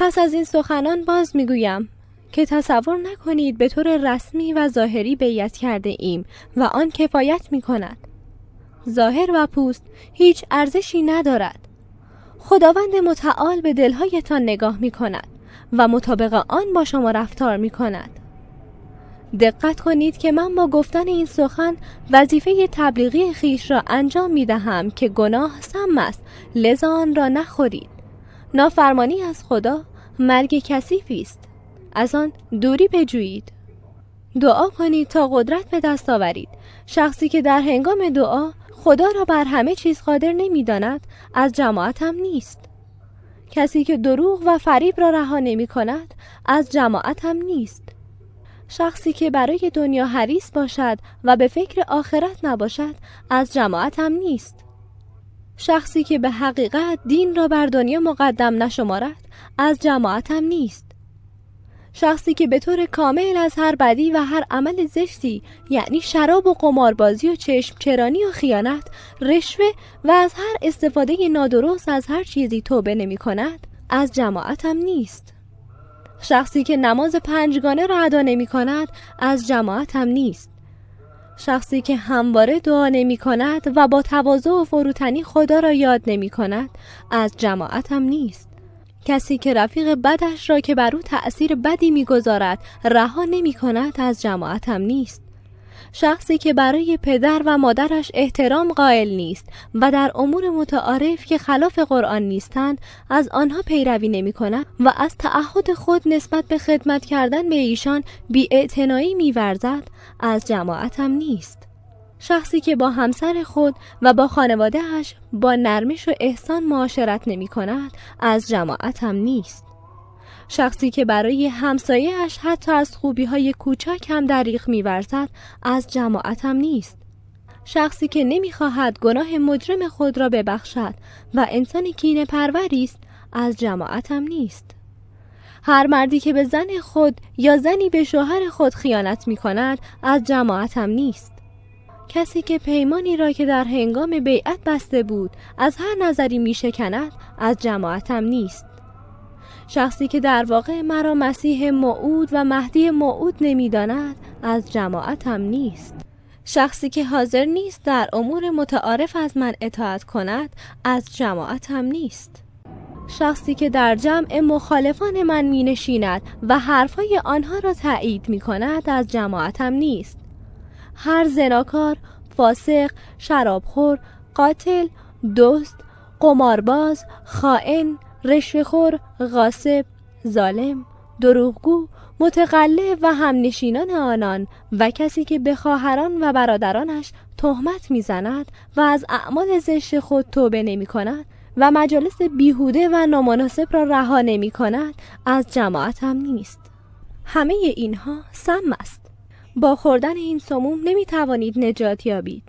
پس از این سخنان باز می‌گویم که تصور نکنید به طور رسمی و ظاهری بیعت کرده ایم و آن کفایت می کند. ظاهر و پوست هیچ ارزشی ندارد. خداوند متعال به دلهایتان نگاه می کند و مطابق آن با شما رفتار می کند. دقت کنید که من با گفتن این سخن وظیفه تبلیغی خیش را انجام می دهم که گناه سم است لذا آن را نخورید. نافرمانی از خدا مرگ کثیفی است. از آن دوری بجویید. دعا کنید تا قدرت به دست آورید. شخصی که در هنگام دعا خدا را بر همه چیز قادر نمی‌داند از جماعت هم نیست. کسی که دروغ و فریب را رها نمی کند از جماعت هم نیست. شخصی که برای دنیا حریص باشد و به فکر آخرت نباشد از جماعت هم نیست. شخصی که به حقیقت دین را بر دنیا مقدم نشمارد از جماعت هم نیست. شخصی که به طور کامل از هر بدی و هر عمل زشتی یعنی شراب و قماربازی و چشم چرانی و خیانت رشوه و از هر استفاده نادرست از هر چیزی توبه نمی کند از جماعت هم نیست. شخصی که نماز پنجگانه را ادا نمی کند از جماعت هم نیست. شخصی که همواره دعا نمی کند و با تواضع و فروتنی خدا را یاد نمی کند از جماعت هم نیست. کسی که رفیق بدش را که بر او تأثیر بدی می‌گذارد رها نمی کند از جماعت هم نیست. شخصی که برای پدر و مادرش احترام قائل نیست و در امور متعارف که خلاف قرآن نیستند از آنها پیروی نمی کند و از تعهد خود نسبت به خدمت کردن به ایشان بیاعتنایی میورزد از جماعت هم نیست شخصی که با همسر خود و با خانوادهش با نرمش و احسان معاشرت نمی کند از جماعت هم نیست. شخصی که برای همسایهاش حتی از خوبی های کوچک هم دریغ میورزد از جماعت هم نیست. شخصی که نمی‌خواهد گناه مجرم خود را ببخشد و انسان کینه پروری است از جماعت هم نیست. هر مردی که به زن خود یا زنی به شوهر خود خیانت می کند از جماعت هم نیست. کسی که پیمانی را که در هنگام بیعت بسته بود از هر نظری می شکند از جماعتم نیست شخصی که در واقع مرا مسیح معود و مهدی معود نمی‌داند از جماعتم نیست. شخصی که حاضر نیست در امور متعارف از من اطاعت کند از جماعتم نیست. شخصی که در جمع مخالفان من می نشیند و حرفای آنها را تایید می کند از جماعتم نیست. هر زناکار، فاسق، شرابخور، قاتل، دوست، قمارباز، خائن، رشوهخور، غاصب، ظالم، دروغگو، متقله و همنشینان آنان و کسی که به خواهران و برادرانش تهمت می‌زند و از اعمال زشت خود توبه نمی کند و مجالس بیهوده و نامناسب را رها نمی کند از جماعت هم نیست همه اینها سم است با خوردن این سموم نمی توانید نجات یابید.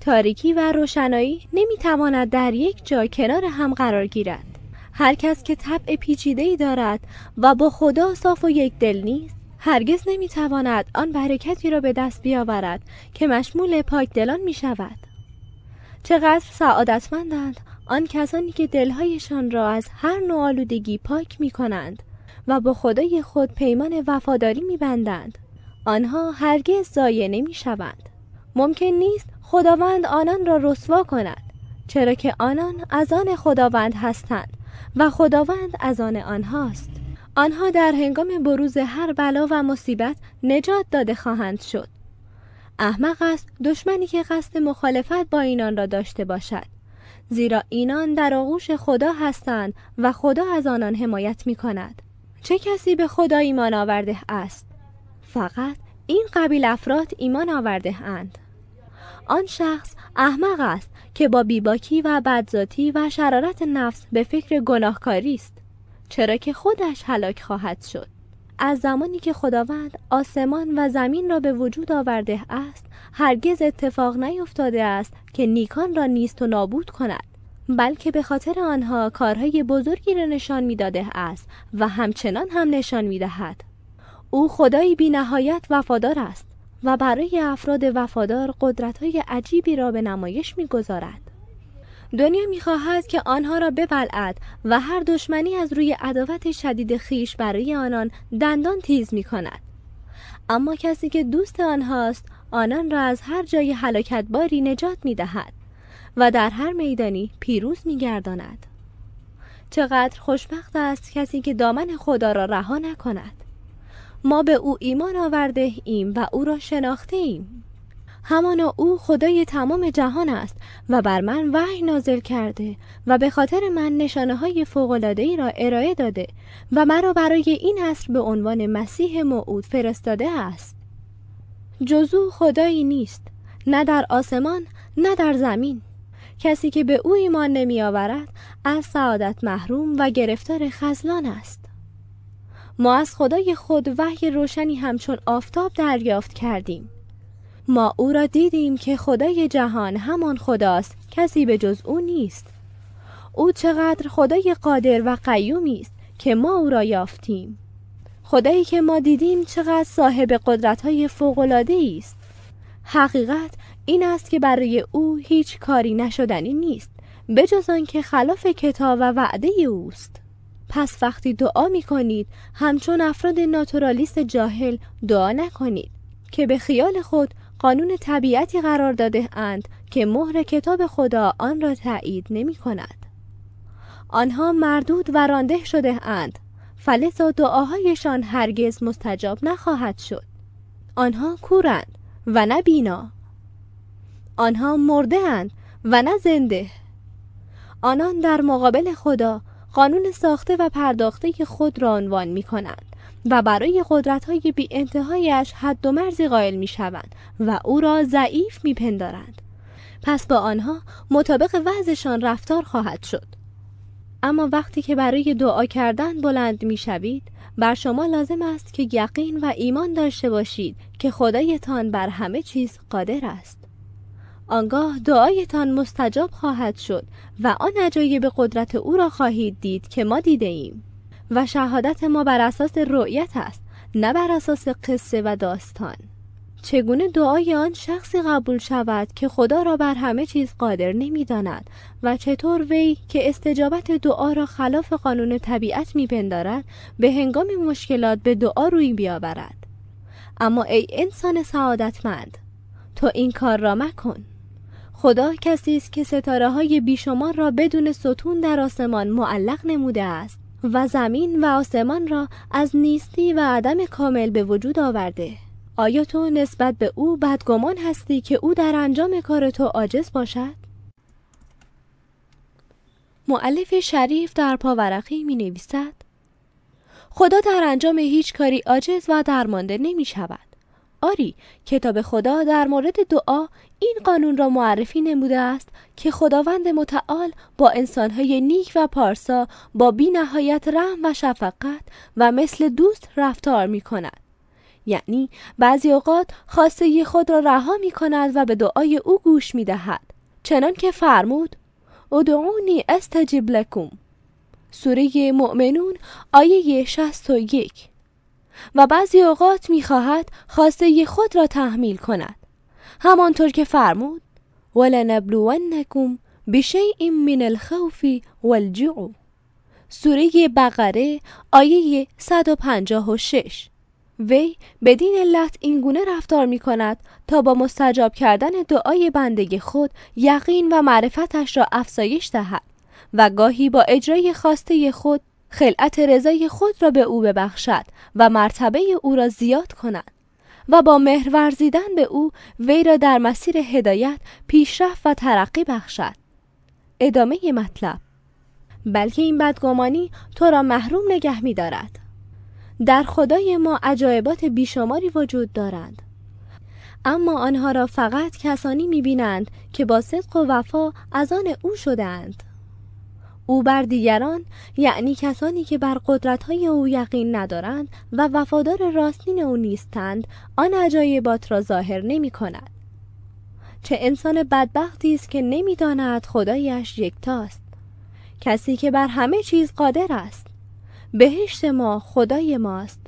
تاریکی و روشنایی نمی تواند در یک جا کنار هم قرار گیرد. هر کس که طبع پیچیده ای دارد و با خدا صاف و یک دل نیست هرگز نمی تواند آن برکتی را به دست بیاورد که مشمول پاک دلان می شود. چقدر سعادتمندند آن کسانی که دلهایشان را از هر نوع آلودگی پاک می کنند و با خدای خود پیمان وفاداری می بندند. آنها هرگز ضایع نمی شوند. ممکن نیست خداوند آنان را رسوا کند چرا که آنان از آن خداوند هستند و خداوند از آن آنهاست. آنها در هنگام بروز هر بلا و مصیبت نجات داده خواهند شد. احمق است دشمنی که قصد مخالفت با اینان را داشته باشد. زیرا اینان در آغوش خدا هستند و خدا از آنان حمایت می کند چه کسی به خدا ایمان آورده است؟ فقط این قبیل افراد ایمان آورده اند. آن شخص احمق است که با بیباکی و بدذاتی و شرارت نفس به فکر گناهکاری است چرا که خودش هلاک خواهد شد. از زمانی که خداوند آسمان و زمین را به وجود آورده است هرگز اتفاق نیفتاده است که نیکان را نیست و نابود کند بلکه به خاطر آنها کارهای بزرگی را نشان می‌داده است و همچنان هم نشان می‌دهد. او خدایی بی نهایت وفادار است. و برای افراد وفادار قدرت‌های عجیبی را به نمایش می‌گذارد. دنیا می‌خواهد که آنها را ببلعد و هر دشمنی از روی عداوت شدید خیش برای آنان دندان تیز می کند. اما کسی که دوست آنهاست آنان را از هر جای حلاکت باری نجات می دهد و در هر میدانی پیروز می گرداند. چقدر خوشبخت است کسی که دامن خدا را رها نکند ما به او ایمان آورده ایم و او را شناخته ایم. همانا او خدای تمام جهان است و بر من وحی نازل کرده و به خاطر من نشانه های ای را ارائه داده و مرا برای این عصر به عنوان مسیح موعود فرستاده است. جزو خدایی نیست نه در آسمان نه در زمین. کسی که به او ایمان نمی آورد از سعادت محروم و گرفتار خزلان است. ما از خدای خود وحی روشنی همچون آفتاب دریافت کردیم. ما او را دیدیم که خدای جهان همان خداست کسی به جز او نیست. او چقدر خدای قادر و قیومی است که ما او را یافتیم. خدایی که ما دیدیم چقدر صاحب قدرت های فوق است. حقیقت این است که برای او هیچ کاری نشدنی نیست بجز آنکه خلاف کتاب و وعده اوست. پس وقتی دعا می کنید همچون افراد ناتورالیست جاهل دعا نکنید که به خیال خود قانون طبیعتی قرار داده اند که مهر کتاب خدا آن را تایید نمی کند. آنها مردود و رانده شده اند. فلسا دعاهایشان هرگز مستجاب نخواهد شد. آنها کورند و نه بینا. آنها مرده اند و نه زنده. آنان در مقابل خدا قانون ساخته و پرداخته خود را عنوان می کنند و برای قدرت های بی انتهایش حد و مرزی قائل می شوند و او را ضعیف می پندارند. پس با آنها مطابق وضعشان رفتار خواهد شد. اما وقتی که برای دعا کردن بلند می شوید بر شما لازم است که یقین و ایمان داشته باشید که خدایتان بر همه چیز قادر است. آنگاه دعایتان مستجاب خواهد شد و آن عجایب قدرت او را خواهید دید که ما دیده ایم. و شهادت ما بر اساس رؤیت است نه بر اساس قصه و داستان. چگونه دعای آن شخصی قبول شود که خدا را بر همه چیز قادر نمی‌داند و چطور وی که استجابت دعا را خلاف قانون طبیعت میپندارد به هنگام مشکلات به دعا روی بیاورد. اما ای انسان سعادتمند تو این کار را مکن. خدا کسی است که ستاره های بیشمار را بدون ستون در آسمان معلق نموده است و زمین و آسمان را از نیستی و عدم کامل به وجود آورده آیا تو نسبت به او بدگمان هستی که او در انجام کار تو عاجز باشد؟ معلف شریف در پاورقی می نویسد خدا در انجام هیچ کاری عاجز و درمانده نمی شود آری کتاب خدا در مورد دعا این قانون را معرفی نموده است که خداوند متعال با انسانهای نیک و پارسا با بی نهایت رحم و شفقت و مثل دوست رفتار می کند. یعنی بعضی اوقات خواسته خود را رها می کند و به دعای او گوش می دهد. چنان که فرمود ادعونی استجب لکم سوره مؤمنون آیه 61 و بعضی اوقات می‌خواهد خواسته خود را تحمیل کند. همانطور که فرمود ولنبلونکم بشیء من الخوف والجوع. سوره بقره آیه 156 وی بدین علت اینگونه رفتار می کند تا با مستجاب کردن دعای بنده خود یقین و معرفتش را افزایش دهد و گاهی با اجرای خواسته خود خلعت رضای خود را به او ببخشد و مرتبه او را زیاد کند و با مهر ورزیدن به او وی را در مسیر هدایت پیشرفت و ترقی بخشد. ادامه مطلب بلکه این بدگمانی تو را محروم نگه می دارد. در خدای ما عجایبات بیشماری وجود دارند. اما آنها را فقط کسانی می بینند که با صدق و وفا از آن او شدهاند. او بر دیگران یعنی کسانی که بر قدرتهای او یقین ندارند و وفادار راستین او نیستند آن عجایبات را ظاهر نمی کند. چه انسان بدبختی است که نمی‌داند خدایش یکتاست. کسی که بر همه چیز قادر است. بهشت ما خدای ماست.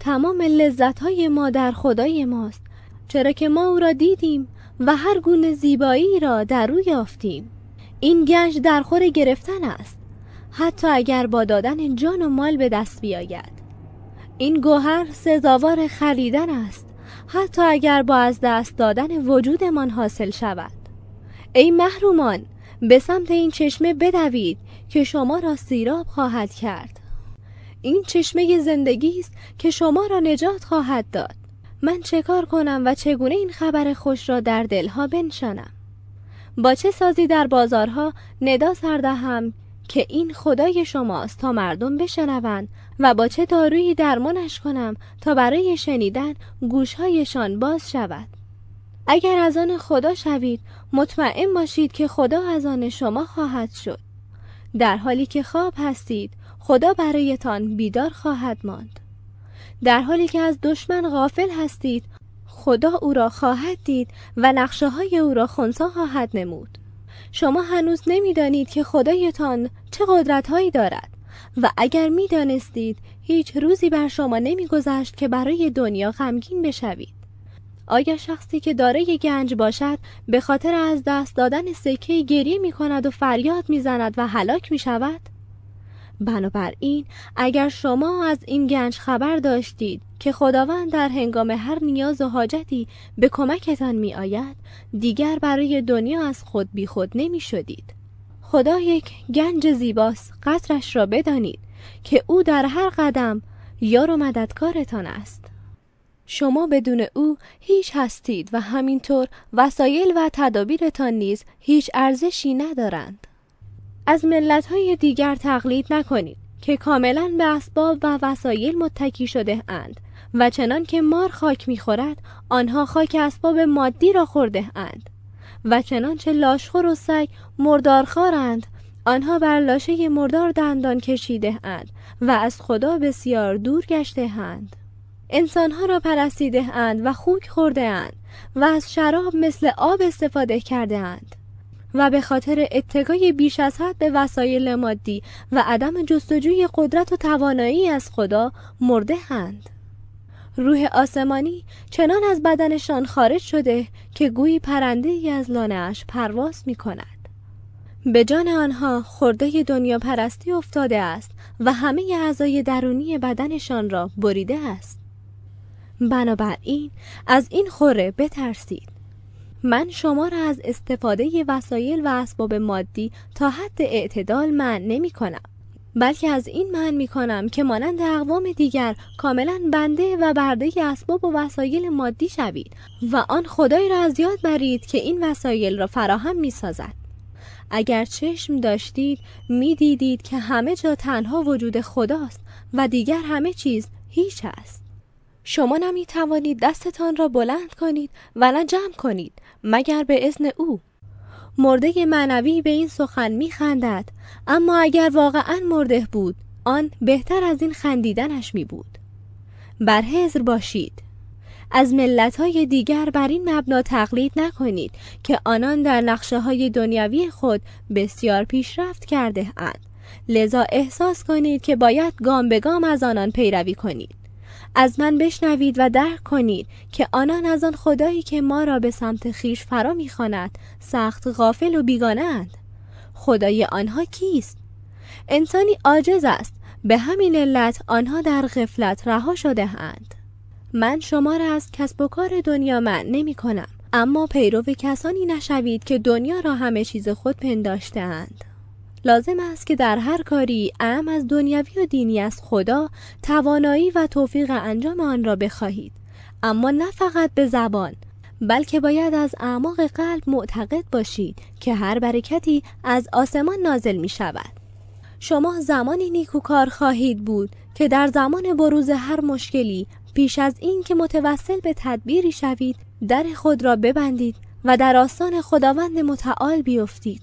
تمام لذتهای ما در خدای ماست. چرا که ما او را دیدیم و هر گونه زیبایی را در او یافتیم. این گنج در خور گرفتن است. حتی اگر با دادن جان و مال به دست بیاید. این گوهر سزاوار خریدن است. حتی اگر با از دست دادن وجودمان حاصل شود. ای محرومان به سمت این چشمه بدوید که شما را سیراب خواهد کرد. این چشمه زندگی است که شما را نجات خواهد داد. من چه کار کنم و چگونه این خبر خوش را در دلها بنشانم؟ با چه سازی در بازارها ندا سردهم که این خدای شماست تا مردم بشنوند و با چه دارویی درمانش کنم تا برای شنیدن گوشهایشان باز شود. اگر از آن خدا شوید مطمئن باشید که خدا از آن شما خواهد شد. در حالی که خواب هستید خدا برایتان بیدار خواهد ماند. در حالی که از دشمن غافل هستید خدا او را خواهد دید و نقشه های او را خونسا خواهد نمود شما هنوز نمی‌دانید که خدایتان چه قدرت هایی دارد و اگر می‌دانستید هیچ روزی بر شما نمیگذشت که برای دنیا غمگین بشوید آیا شخصی که دارای گنج باشد به خاطر از دست دادن سکه گریه می کند و فریاد می زند و هلاک می شود؟ بنابراین اگر شما از این گنج خبر داشتید که خداوند در هنگام هر نیاز و حاجتی به کمکتان می آید دیگر برای دنیا از خود بی خود نمی شدید خدا یک گنج زیباست قطرش را بدانید که او در هر قدم یار و مددکارتان است. شما بدون او هیچ هستید و همینطور وسایل و تدابیرتان نیز هیچ ارزشی ندارند. از ملت‌های دیگر تقلید نکنید که کاملا به اسباب و وسایل متکی شده اند. و چنان که مار خاک می‌خورد آنها خاک اسباب مادی را خورده اند. و چنانچه لاشخور و سگ مردارخوارند آنها بر لاشه مردار دندان کشیده اند و از خدا بسیار دور گشته اند. انسانها را پرستیده اند و خوک خورده اند و از شراب مثل آب استفاده کرده اند. و به خاطر اتکای بیش از حد به وسایل مادی و عدم جستجوی قدرت و توانایی از خدا مرده هند. روح آسمانی چنان از بدنشان خارج شده که گویی پرنده ای از لانهاش پرواز می کند. به جان آنها خورده دنیا پرستی افتاده است و همه اعضای درونی بدنشان را بریده است. بنابراین از این خوره بترسید. من شما را از استفاده وسایل و اسباب مادی تا حد اعتدال من نمی کنم بلکه از این من می کنم که مانند اقوام دیگر کاملا بنده و برده اسباب و وسایل مادی شوید و آن خدای را از یاد برید که این وسایل را فراهم می سازد. اگر چشم داشتید می دیدید که همه جا تنها وجود خداست و دیگر همه چیز هیچ است. شما نمی توانید دستتان را بلند کنید و نه جمع کنید مگر به اذن او مرده معنوی به این سخن می خندد اما اگر واقعا مرده بود آن بهتر از این خندیدنش می بود برهزر باشید. از ملت های دیگر بر این مبنا تقلید نکنید که آنان در نقشه های دنیاوی خود بسیار پیشرفت کرده اند. لذا احساس کنید که باید گام به گام از آنان پیروی کنید. از من بشنوید و درک کنید که آنان از آن خدایی که ما را به سمت خویش فرا می‌خواند سخت غافل و بیگانه اند. خدای آنها کیست؟ انسانی عاجز است. به همین علت آنها در غفلت رها شده اند. من شما را از کسب و کار دنیا منع نمی کنم. اما پیرو کسانی نشوید که دنیا را همه چیز خود پنداشته اند. لازم است که در هر کاری اعم از دنیوی و دینی از خدا توانایی و توفیق انجام آن را بخواهید. اما نه فقط به زبان بلکه باید از اعماق قلب معتقد باشید که هر برکتی از آسمان نازل می شود شما زمانی نیکوکار خواهید بود که در زمان بروز هر مشکلی پیش از این که متوسل به تدبیری شوید در خود را ببندید و در آستان خداوند متعال بیفتید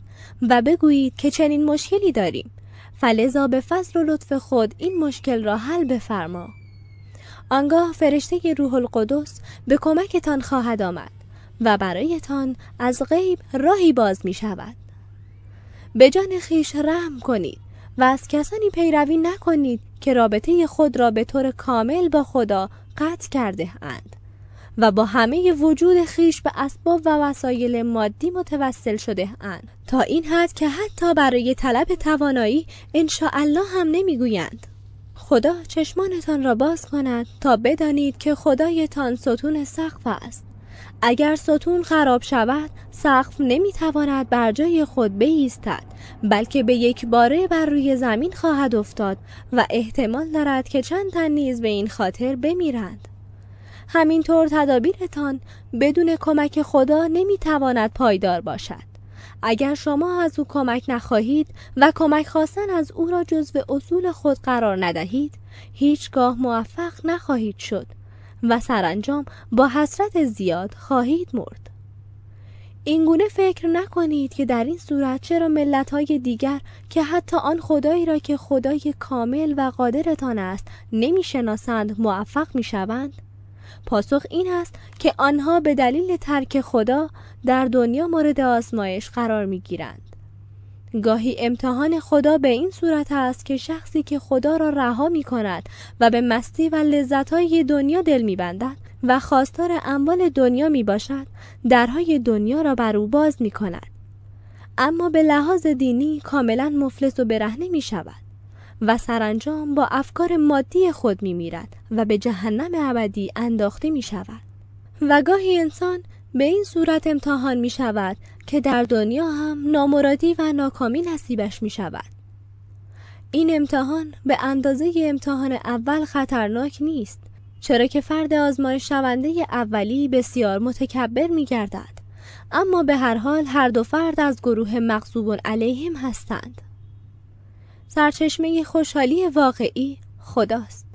و بگویید که چنین مشکلی داریم. فلذا به فضل و لطف خود این مشکل را حل بفرما. آنگاه فرشته روح القدس به کمکتان خواهد آمد و برایتان از غیب راهی باز می شود به جان خیش رحم کنید و از کسانی پیروی نکنید که رابطه خود را به طور کامل با خدا قطع کرده اند و با همه وجود خیش به اسباب و وسایل مادی متوسل شده اند. تا این حد که حتی برای طلب توانایی الله هم نمی‌گویند. خدا چشمانتان را باز کند تا بدانید که خدایتان ستون سقف است. اگر ستون خراب شود سقف نمی‌تواند بر جای خود بایستد بلکه به یک باره بر روی زمین خواهد افتاد و احتمال دارد که چند تن نیز به این خاطر بمیرند. همینطور تدابیرتان بدون کمک خدا نمی‌تواند پایدار باشد. اگر شما از او کمک نخواهید و کمک خواستن از او را جزو اصول خود قرار ندهید هیچگاه موفق نخواهید شد و سرانجام با حسرت زیاد خواهید مرد. اینگونه فکر نکنید که در این صورت چرا ملت های دیگر که حتی آن خدایی را که خدای کامل و قادرتان است نمی‌شناسند موفق می‌شوند؟ پاسخ این است که آنها به دلیل ترک خدا در دنیا مورد آزمایش قرار می گیرند. گاهی امتحان خدا به این صورت است که شخصی که خدا را رها می کند و به مستی و لذتهای دنیا دل می بندد و خواستار اموال دنیا می باشد درهای دنیا را بر او باز می کند. اما به لحاظ دینی کاملا مفلس و برهنه می شود. و سرانجام با افکار مادی خود می میرد و به جهنم ابدی انداخته می شود و گاهی انسان به این صورت امتحان می شود که در دنیا هم نامرادی و ناکامی نصیبش می شود این امتحان به اندازه امتحان اول خطرناک نیست چرا که فرد آزمایش شونده اولی بسیار متکبر می گردد اما به هر حال هر دو فرد از گروه مغصوب علیهم هستند. سرچشمه خوشحالی واقعی خداست.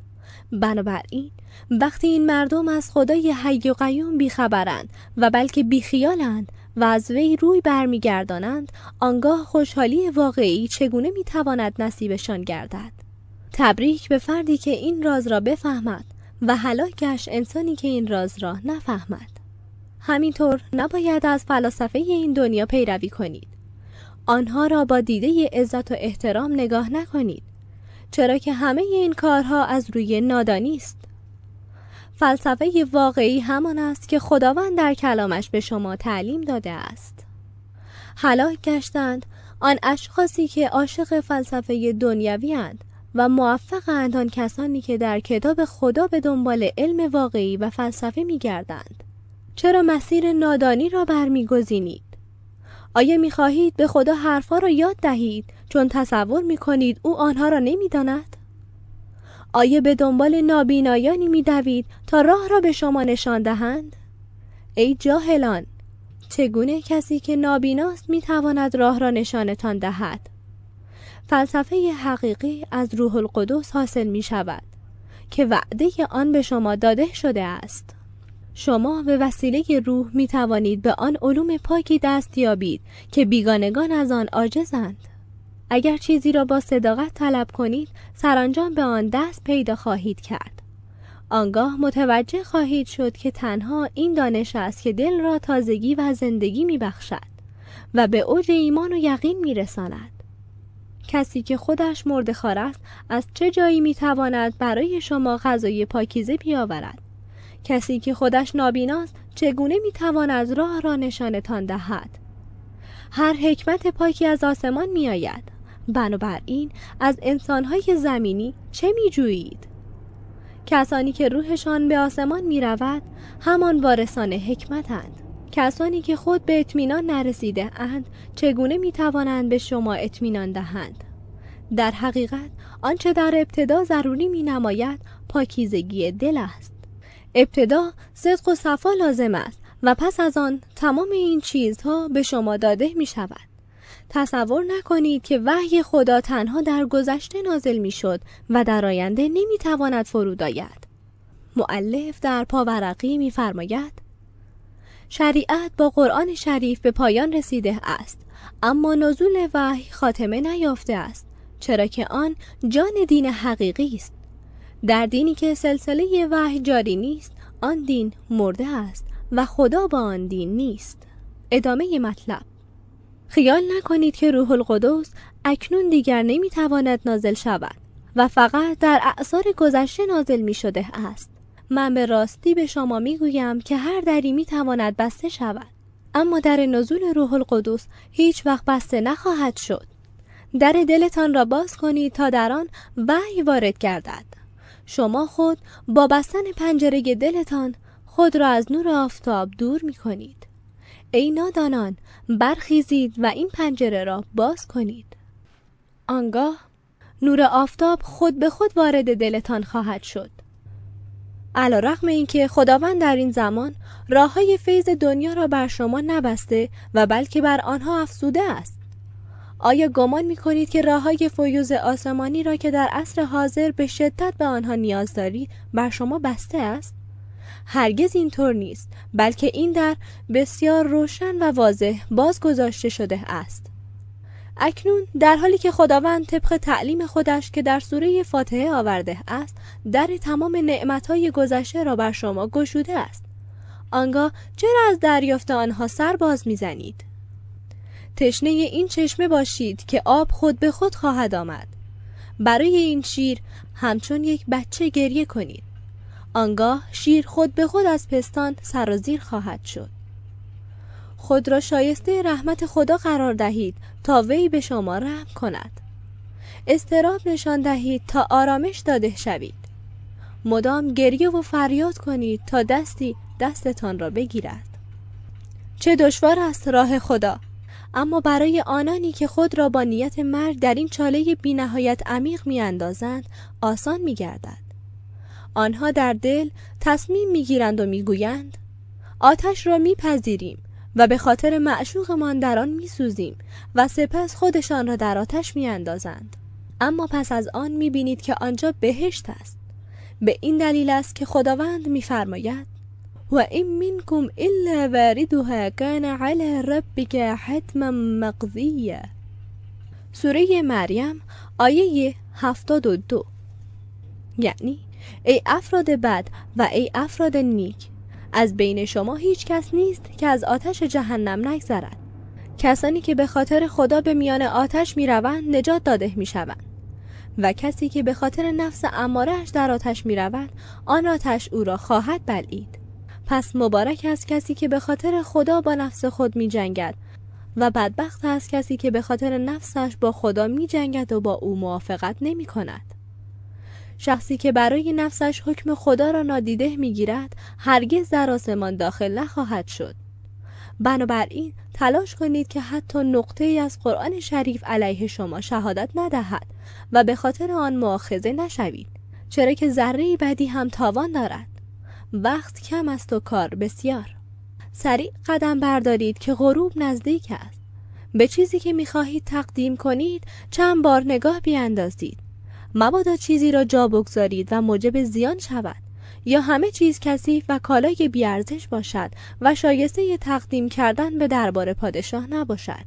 بنابراین وقتی این مردم از خدای حی و قیوم بیخبرند و بلکه بیخیالند و از وی روی برمیگردانند آنگاه خوشحالی واقعی چگونه می‌تواند نصیبشان گردد؟ تبریک به فردی که این راز را بفهمد و هلاکش انسانی که این راز را نفهمد. همینطور نباید از فلاسفه این دنیا پیروی کنید. آنها را با دیده عزت و احترام نگاه نکنید چرا که همه این کارها از روی نادانی است. فلسفه واقعی همان است که خداوند در کلامش به شما تعلیم داده است. هلاک گشتند آن اشخاصی که عاشق فلسفه دنیوی هند و موفقند آن کسانی که در کتاب خدا به دنبال علم واقعی و فلسفه می گردند. چرا مسیر نادانی را برمیگزینید؟ آیا می خواهید به خدا حرفها را یاد دهید چون تصور می کنید او آنها را نمی داند؟ آیا به دنبال نابینایانی می دوید تا راه را به شما نشان دهند؟ ای جاهلان چگونه کسی که نابیناست می تواند راه را نشانتان دهد؟ فلسفه حقیقی از روح القدس حاصل می شود که وعده آن به شما داده شده است. شما به وسیله روح می توانید به آن علوم پاکی دست یابید که بیگانگان از آن عاجزند. اگر چیزی را با صداقت طلب کنید سرانجام به آن دست پیدا خواهید کرد. آنگاه متوجه خواهید شد که تنها این دانش است که دل را تازگی و زندگی می بخشد و به اوج ایمان و یقین می رساند. کسی که خودش مرد است از چه جایی می تواند برای شما غذای پاکیزه بیاورد کسی که خودش نابیناست چگونه می‌تواند راه را نشانتان دهد؟ هر حکمت پاکی از آسمان میآید. بنابراین از انسانهای زمینی چه میجویید؟ کسانی که روحشان به آسمان می رود همان وارثان حکمتند. کسانی که خود به اطمینان نرسیده اند چگونه می توانند به شما اطمینان دهند؟ در حقیقت آنچه در ابتدا ضروری می نماید پاکیزگی دل است. ابتدا صدق و صفا لازم است و پس از آن تمام این چیزها به شما داده می شود. تصور نکنید که وحی خدا تنها در گذشته نازل می شد و در آینده نمی تواند فرود آید. معلف در پاورقی می فرماید شریعت با قرآن شریف به پایان رسیده است اما نزول وحی خاتمه نیافته است چرا که آن جان دین حقیقی است در دینی که سلسله وحی جاری نیست آن دین مرده است و خدا با آن دین نیست. ادامه مطلب. خیال نکنید که روح القدس اکنون دیگر نمی‌تواند نازل شود و فقط در اعثار گذشته نازل می شده است. من به راستی به شما می‌گویم که هر دری می‌تواند بسته شود. اما در نزول روح القدس هیچ وقت بسته نخواهد شد. در دلتان را باز کنید تا در آن وحی وارد گردد. شما خود با بستن پنجره دلتان خود را از نور آفتاب دور می کنید. ای نادانان برخیزید و این پنجره را باز کنید. آنگاه نور آفتاب خود به خود وارد دلتان خواهد شد. علا رقم این که خداوند در این زمان راه های فیض دنیا را بر شما نبسته و بلکه بر آنها افزوده است. آیا گمان می کنید که راه های فیوز آسمانی را که در عصر حاضر به شدت به آنها نیاز دارید بر شما بسته است؟ هرگز اینطور نیست بلکه این در بسیار روشن و واضح باز گذاشته شده است. اکنون در حالی که خداوند طبق تعلیم خودش که در سوره فاتحه آورده است در تمام نعمتهای گذشته را بر شما گشوده است. آنگاه چرا از دریافت آنها سر باز می‌زنید؟ تشنه این چشمه باشید که آب خود به خود خواهد آمد. برای این شیر همچون یک بچه گریه کنید. آنگاه شیر خود به خود از پستان سرازیر خواهد شد. خود را شایسته رحمت خدا قرار دهید تا وی به شما رحم کند. استراب نشان دهید تا آرامش داده شوید. مدام گریه و فریاد کنید تا دستی دستتان را بگیرد. چه دشوار است راه خدا! اما برای آنانی که خود را با نیت مرگ در این چاله بینهایت عمیق میاندازند آسان میگردد. آنها در دل تصمیم می‌گیرند و می‌گویند آتش را میپذیریم و به خاطر معشوقمان در آن میسوزیم و سپس خودشان را در آتش میاندازند. اما پس از آن می‌بینید که آنجا بهشت است. به این دلیل است که خداوند میفرماید و این منکم الا واردها کان علی ربک حتما مقضیه سوره مریم آیه 72 یعنی ای افراد بد و ای افراد نیک. از بین شما هیچ کس نیست که از آتش جهنم نگذرد. کسانی که به خاطر خدا به میان آتش می روند نجات داده می شوند و کسی که به خاطر نفس امارش در آتش می رود آن آتش او را خواهد بلعید. پس مبارک است کسی که به خاطر خدا با نفس خود می جنگد و بدبخت است کسی که به خاطر نفسش با خدا می جنگد و با او موافقت نمی کند شخصی که برای نفسش حکم خدا را نادیده می‌گیرد هرگز در آسمان داخل نخواهد شد. بنابراین تلاش کنید که حتی نقطه ای از قرآن شریف علیه شما شهادت ندهد و به خاطر آن مؤاخذه نشوید چرا که ذره بدی هم تاوان دارد. وقت کم است و کار بسیار. سریع قدم بردارید که غروب نزدیک است. به چیزی که می‌خواهید تقدیم کنید چند بار نگاه بیاندازید. مبادا چیزی را جا بگذارید و موجب زیان شود. یا همه چیز کثیف و کالای بیارزش باشد و شایسته تقدیم کردن به دربار پادشاه نباشد.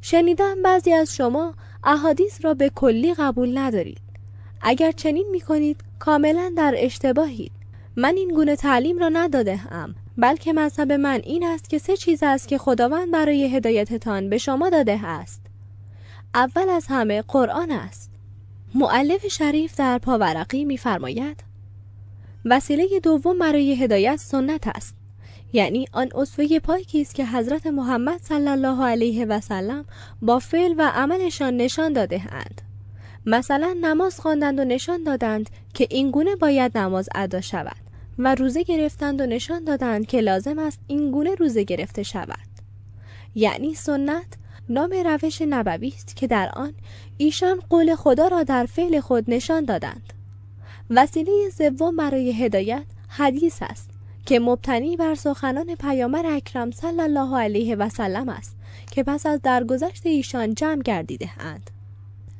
شنیدم بعضی از شما احادیث را به کلی قبول ندارید. اگر چنین می کنید کاملا در اشتباهید. من این گونه تعلیم را نداده هم بلکه مذهب من این است که سه چیز است که خداوند برای هدایتتان به شما داده است. اول از همه قرآن است. معلف شریف در پاورقی میفرماید وسیله دوم برای هدایت سنت است. یعنی آن اسوه پاکی است که حضرت محمد صلی الله علیه و سلم با فعل و عملشان نشان داده اند. مثلا نماز خواندند و نشان دادند که این گونه باید نماز ادا شود. و روزه گرفتند و نشان دادند که لازم است این گونه روزه گرفته شود. یعنی سنت نام روش نبوی است که در آن ایشان قول خدا را در فعل خود نشان دادند. وسیله سوم برای هدایت حدیث است که مبتنی بر سخنان پیامبر اکرم صلی الله علیه و سلم است که پس از درگذشت ایشان جمع گردیده اند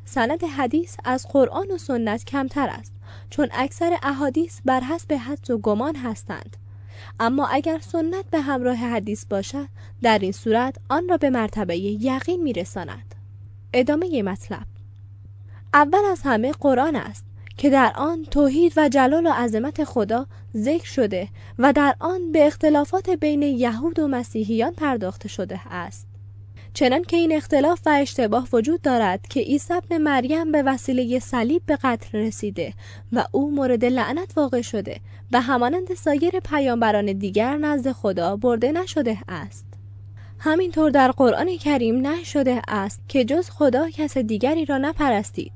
سند حدیث از قرآن و سنت کمتر است. چون اکثر احادیث بر حسب حدس و گمان هستند. اما اگر سنت به همراه حدیث باشد در این صورت آن را به مرتبه یقین میرساند. ادامه مطلب. اول از همه قرآن است که در آن توحید و جلال و عظمت خدا ذکر شده و در آن به اختلافات بین یهود و مسیحیان پرداخته شده است. چنان که این اختلاف و اشتباه وجود دارد که عیسی ابن مریم به وسیله صلیب به قتل رسیده و او مورد لعنت واقع شده و همانند سایر پیامبران دیگر نزد خدا برده نشده است. همینطور در قرآن کریم نشده است که جز خدا کس دیگری را نپرستید.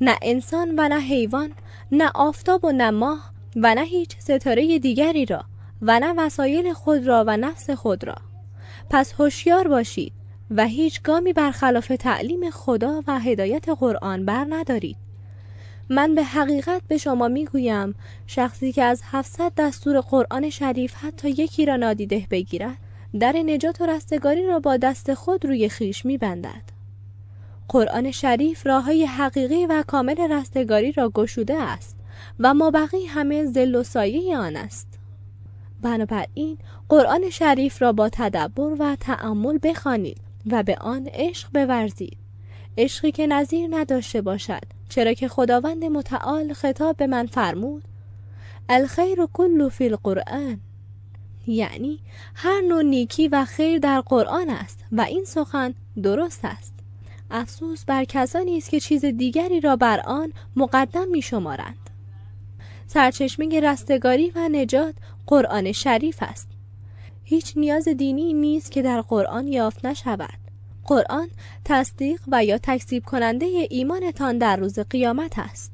نه انسان و نه حیوان نه آفتاب و نه ماه و نه هیچ ستاره دیگری را و نه وسایل خود را و نفس خود را. پس هوشیار باشید. و هیچ گامی برخلاف تعلیم خدا و هدایت قرآن بر ندارید. من به حقیقت به شما می‌گویم شخصی که از 700 دستور قرآن شریف حتی یکی را نادیده بگیرد در نجات و رستگاری را با دست خود روی خیش میبندد. قرآن شریف راههای حقیقی و کامل رستگاری را گشوده است و ما بقی همه زل و سایه آن است. بنابراین قرآن شریف را با تدبر و تأمل بخوانید و به آن عشق بورزید. عشقی که نظیر نداشته باشد چرا که خداوند متعال خطاب به من فرمود الخیر کل فی القرآن. یعنی هر نوع نیکی و خیر در قرآن است و این سخن درست است. افسوس بر کسانی است که چیز دیگری را بر آن مقدم می شمارند سرچشمه رستگاری و نجات قرآن شریف است. هیچ نیاز دینی نیست که در قرآن یافت نشود. قرآن تصدیق و یا تکذیب کننده ایمانتان در روز قیامت است.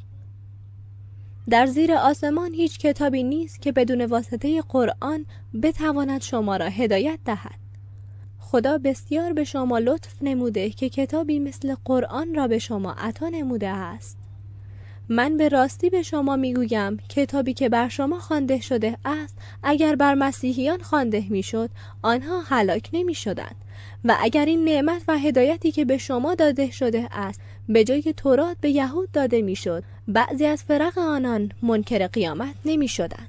در زیر آسمان هیچ کتابی نیست که بدون واسطه قرآن بتواند شما را هدایت دهد. خدا بسیار به شما لطف نموده که کتابی مثل قرآن را به شما عطا نموده است. من به راستی به شما می‌گویم کتابی که بر شما خوانده شده است اگر بر مسیحیان خوانده می‌شد آنها هلاک نمی شدند و اگر این نعمت و هدایتی که به شما داده شده است به جای تورات به یهود داده می‌شد بعضی از فرق آنان منکر قیامت نمی شدن.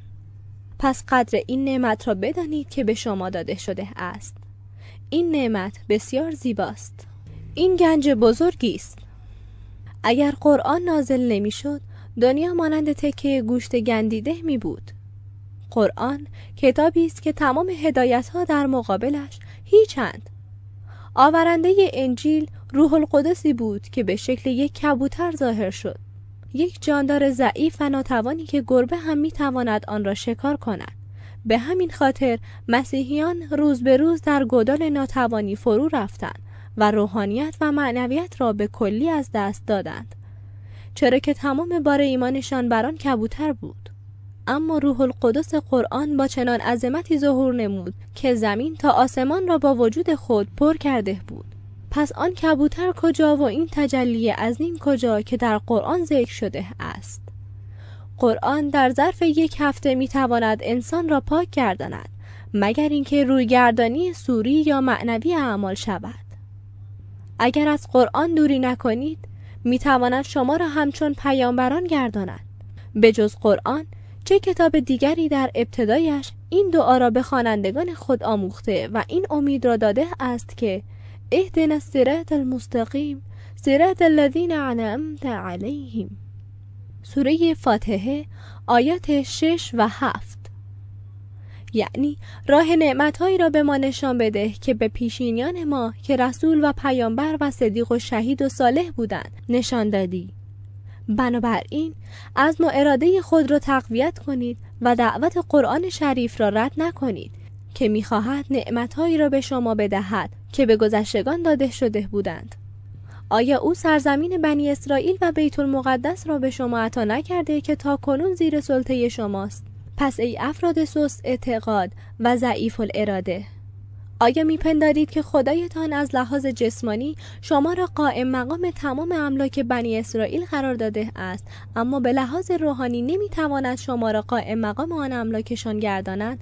پس قدر این نعمت را بدانید که به شما داده شده است. این نعمت بسیار زیباست. این گنج بزرگی است. اگر قرآن نازل نمی‌شد دنیا مانند تکه گوشت گندیده می بود قرآن کتابی است که تمام هدایت ها در مقابلش هیچند آورنده انجیل روح القدسی بود که به شکل یک کبوتر ظاهر شد. یک جاندار ضعیف و ناتوانی که گربه هم می تواند آن را شکار کند. به همین خاطر مسیحیان روز به روز در گدال ناتوانی فرو رفتند. و روحانیت و معنویت را به کلی از دست دادند. چرا که تمام بار ایمانشان بر آن کبوتر بود. اما روح القدس قرآن با چنان عظمتی ظهور نمود که زمین تا آسمان را با وجود خود پر کرده بود. پس آن کبوتر کجا و این تجلی عظیم کجا که در قرآن ذکر شده است؟ قرآن در ظرف یک هفته می تواند انسان را پاک گرداند مگر اینکه رویگردانی سوری یا معنوی اعمال شود. اگر از قرآن دوری نکنید می تواند شما را همچون پیامبران گرداند. به جز قرآن چه کتاب دیگری در ابتدایش این دعا را به خوانندگان خود آموخته و این امید را داده است که اهدنا الصراط المستقیم صراط الذین انعمت علیهم. سوره فاتحه آیات 6 و 7 یعنی راه نعمتهایی را به ما نشان بده که به پیشینیان ما که رسول و پیامبر و صدیق و شهید و صالح بودند نشان دادی. بنابراین از و اراده خود را تقویت کنید و دعوت قرآن شریف را رد نکنید که می‌خواهد نعمتهایی را به شما بدهد که به گذشتگان داده شده بودند. آیا او سرزمین بنی اسرائیل و بیت المقدس را به شما عطا نکرده که تا کنون زیر سلطه شماست؟ پس ای افراد سست اعتقاد و ضعیف الاراده. آیا میپندارید که خدایتان از لحاظ جسمانی شما را قائم مقام تمام املاک بنی اسرائیل قرار داده است اما به لحاظ روحانی نمی‌تواند شما را قائم مقام آن املاکشان گرداند؟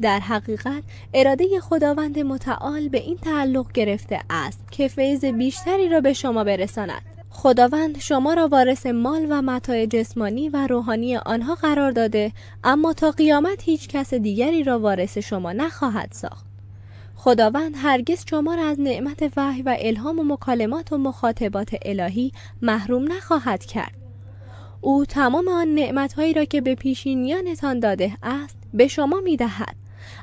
در حقیقت اراده خداوند متعال به این تعلق گرفته است که فیض بیشتری را به شما برساند. خداوند شما را وارث مال و متاع جسمانی و روحانی آنها قرار داده اما تا قیامت هیچ کس دیگری را وارث شما نخواهد ساخت. خداوند هرگز شما را از نعمت وحی و الهام و مکالمات و مخاطبات الهی محروم نخواهد کرد. او تمام آن نعمتهایی را که به پیشینیانتان داده است به شما می دهد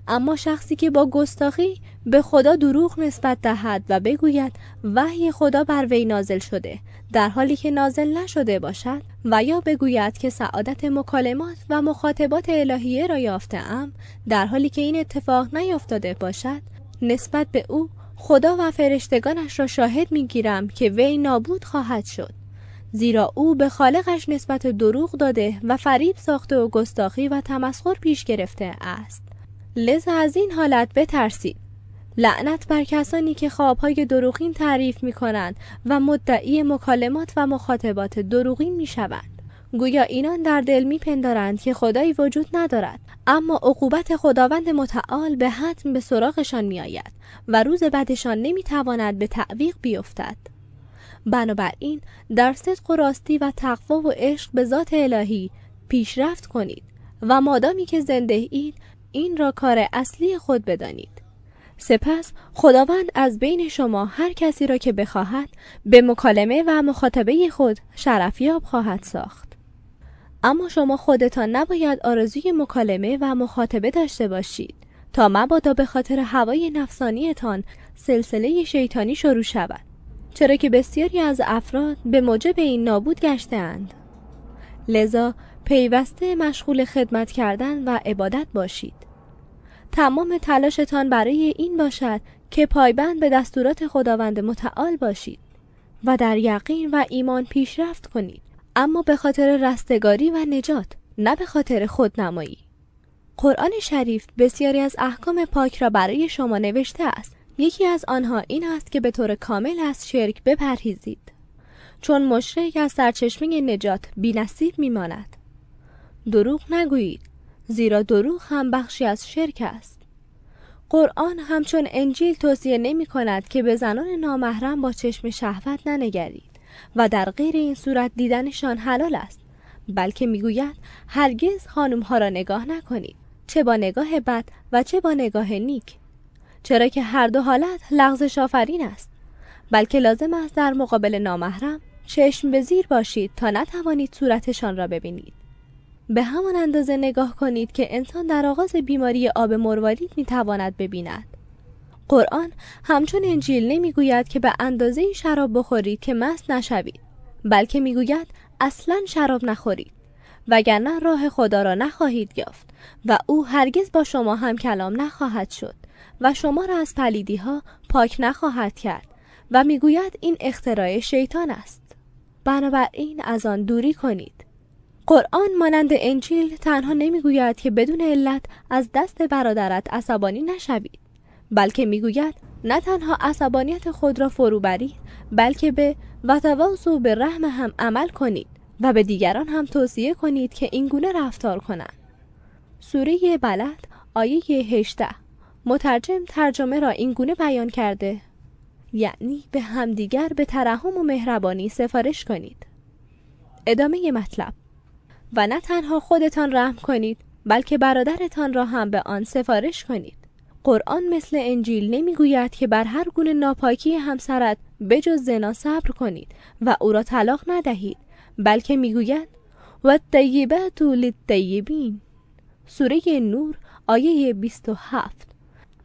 اما شخصی که با گستاخی به خدا دروغ نسبت دهد و بگوید وحی خدا بر وی نازل شده. در حالی که نازل نشده باشد و یا بگوید که سعادت مکالمات و مخاطبات الهیه را یافتم در حالی که این اتفاق نیفتاده باشد نسبت به او خدا و فرشتگانش را شاهد می‌گیرم که وی نابود خواهد شد. زیرا او به خالقش نسبت دروغ داده و فریب ساخته و گستاخی و تمسخر پیش گرفته است. لذا از این حالت بترسید. لعنت بر کسانی که خوابهای دروغین تعریف می کنند و مدعی مکالمات و مخاطبات دروغین می شوند. گویا اینان در دل می پندارند که خدایی وجود ندارد اما عقوبت خداوند متعال به حتم به سراغشان می آید و روز بعدشان نمی تواند به تعویق بیفتد. بنابراین در صدق و راستی و تقوا و عشق به ذات الهی پیشرفت کنید و مادامی که زنده اید این را کار اصلی خود بدانید سپس خداوند از بین شما هر کسی را که بخواهد به مکالمه و مخاطبه خود شرفیاب خواهد ساخت. اما شما خودتان نباید آرزوی مکالمه و مخاطبه داشته باشید تا مبادا به خاطر هوای نفسانیتان سلسله شیطانی شروع شود. چرا که بسیاری از افراد به موجب این نابود گشتهاند. لذا پیوسته مشغول خدمت کردن و عبادت باشید. تمام تلاشتان برای این باشد که پایبند به دستورات خداوند متعال باشید و در یقین و ایمان پیشرفت کنید. اما به خاطر رستگاری و نجات نه به خاطر خودنمایی. قرآن شریف بسیاری از احکام پاک را برای شما نوشته است. یکی از آنها این است که به طور کامل از شرک بپرهیزید. چون مشرک از سرچشمه نجات بینصیب میماند. دروغ نگویید. زیرا دروغ هم بخشی از شرک است. قرآن همچون انجیل توصیه نمی کند که به زنان نامحرم با چشم شهوت ننگرید و در غیر این صورت دیدنشان حلال است بلکه می‌گوید هرگز خانمها را نگاه نکنید چه با نگاه بد و چه با نگاه نیک. چرا که هر دو حالت لغزش آفرین است بلکه لازم است در مقابل نامحرم چشم به زیر باشید تا نتوانید صورتشان را ببینید. به همان اندازه نگاه کنید که انسان در آغاز بیماری آب مروارید می‌تواند ببیند. قرآن همچون انجیل نمی‌گوید که به اندازه شراب بخورید که مست نشوید بلکه می‌گوید اصلا شراب نخورید وگرنه راه خدا را نخواهید یافت و او هرگز با شما هم کلام نخواهد شد و شما را از پلیدی ها پاک نخواهد کرد و می‌گوید این اختراع شیطان است. بنابراین از آن دوری کنید. قرآن مانند انجیل تنها نمی‌گوید که بدون علت از دست برادرت عصبانی نشوید بلکه می‌گوید نه تنها عصبانیت خود را فرو برید بلکه به و به رحم هم عمل کنید و به دیگران هم توصیه کنید که این گونه رفتار کنند. سوره بلد آیه 18 مترجم ترجمه را این گونه بیان کرده یعنی به همدیگر به ترحم و مهربانی سفارش کنید. ادامه مطلب. و نه تنها خودتان رحم کنید بلکه برادرتان را هم به آن سفارش کنید. قرآن مثل انجیل نمی‌گوید که بر هر گونه ناپاکی همسرت بجز زنا صبر کنید و او را طلاق ندهید بلکه می‌گوید و طیبت للطیبین سوره نور آیه 27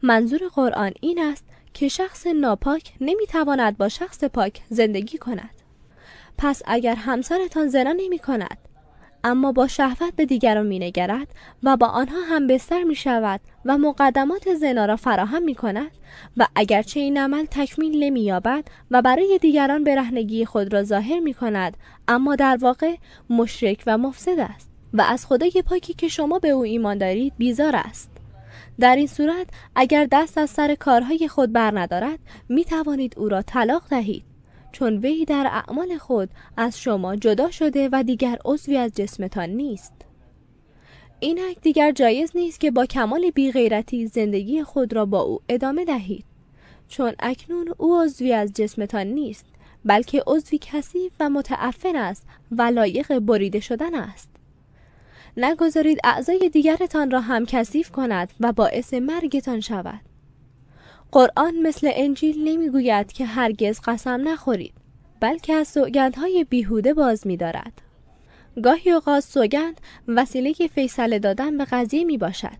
منظور قرآن این است که شخص ناپاک نمی‌تواند با شخص پاک زندگی کند. پس اگر همسرتان زنا نمی کند اما با شهوت به دیگران مینگرد و با آنها هم بستر می شود و مقدمات زنا را فراهم می کند و اگرچه این عمل تکمیل نمی یابد و برای دیگران برهنگی خود را ظاهر می کند اما در واقع مشرک و مفسد است و از خدای پاکی که شما به او ایمان دارید بیزار است. در این صورت اگر دست از سر کارهای خود بر ندارد می توانید او را طلاق دهید. چون وی در اعمال خود از شما جدا شده و دیگر عضوی از جسمتان نیست. اینک دیگر جایز نیست که با کمال بیغیرتی زندگی خود را با او ادامه دهید. چون اکنون او عضوی از جسمتان نیست بلکه عضوی کثیف و متعفن است و لایق بریده شدن است. نگذارید اعضای دیگرتان را هم کثیف کند و باعث مرگتان شود. قرآن مثل انجیل نمی‌گوید که هرگز قسم نخورید بلکه از سوگندهای بیهوده باز می‌دارد. گاهی اوقات سوگند وسیله فیصله دادن به قضیه می باشد.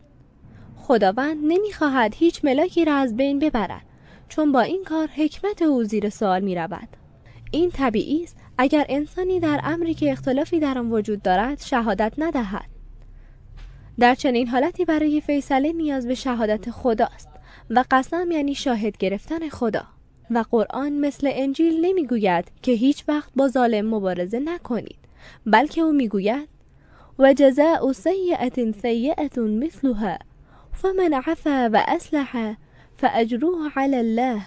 خداوند نمی‌خواهد هیچ ملاکی را از بین ببرد چون با این کار حکمت او زیر سوال می رود. این طبیعی است اگر انسانی در امری که اختلافی در آن وجود دارد شهادت ندهد در چنین حالتی برای فیصله نیاز به شهادت خداست و قسم یعنی شاهد گرفتن خدا. و قرآن مثل انجیل نمی‌گوید که هیچ وقت با ظالم مبارزه نکنید بلکه او می‌گوید و جزاء سیئت سیئت مثلها فمن عفا و اصلح فاجروه علی الله.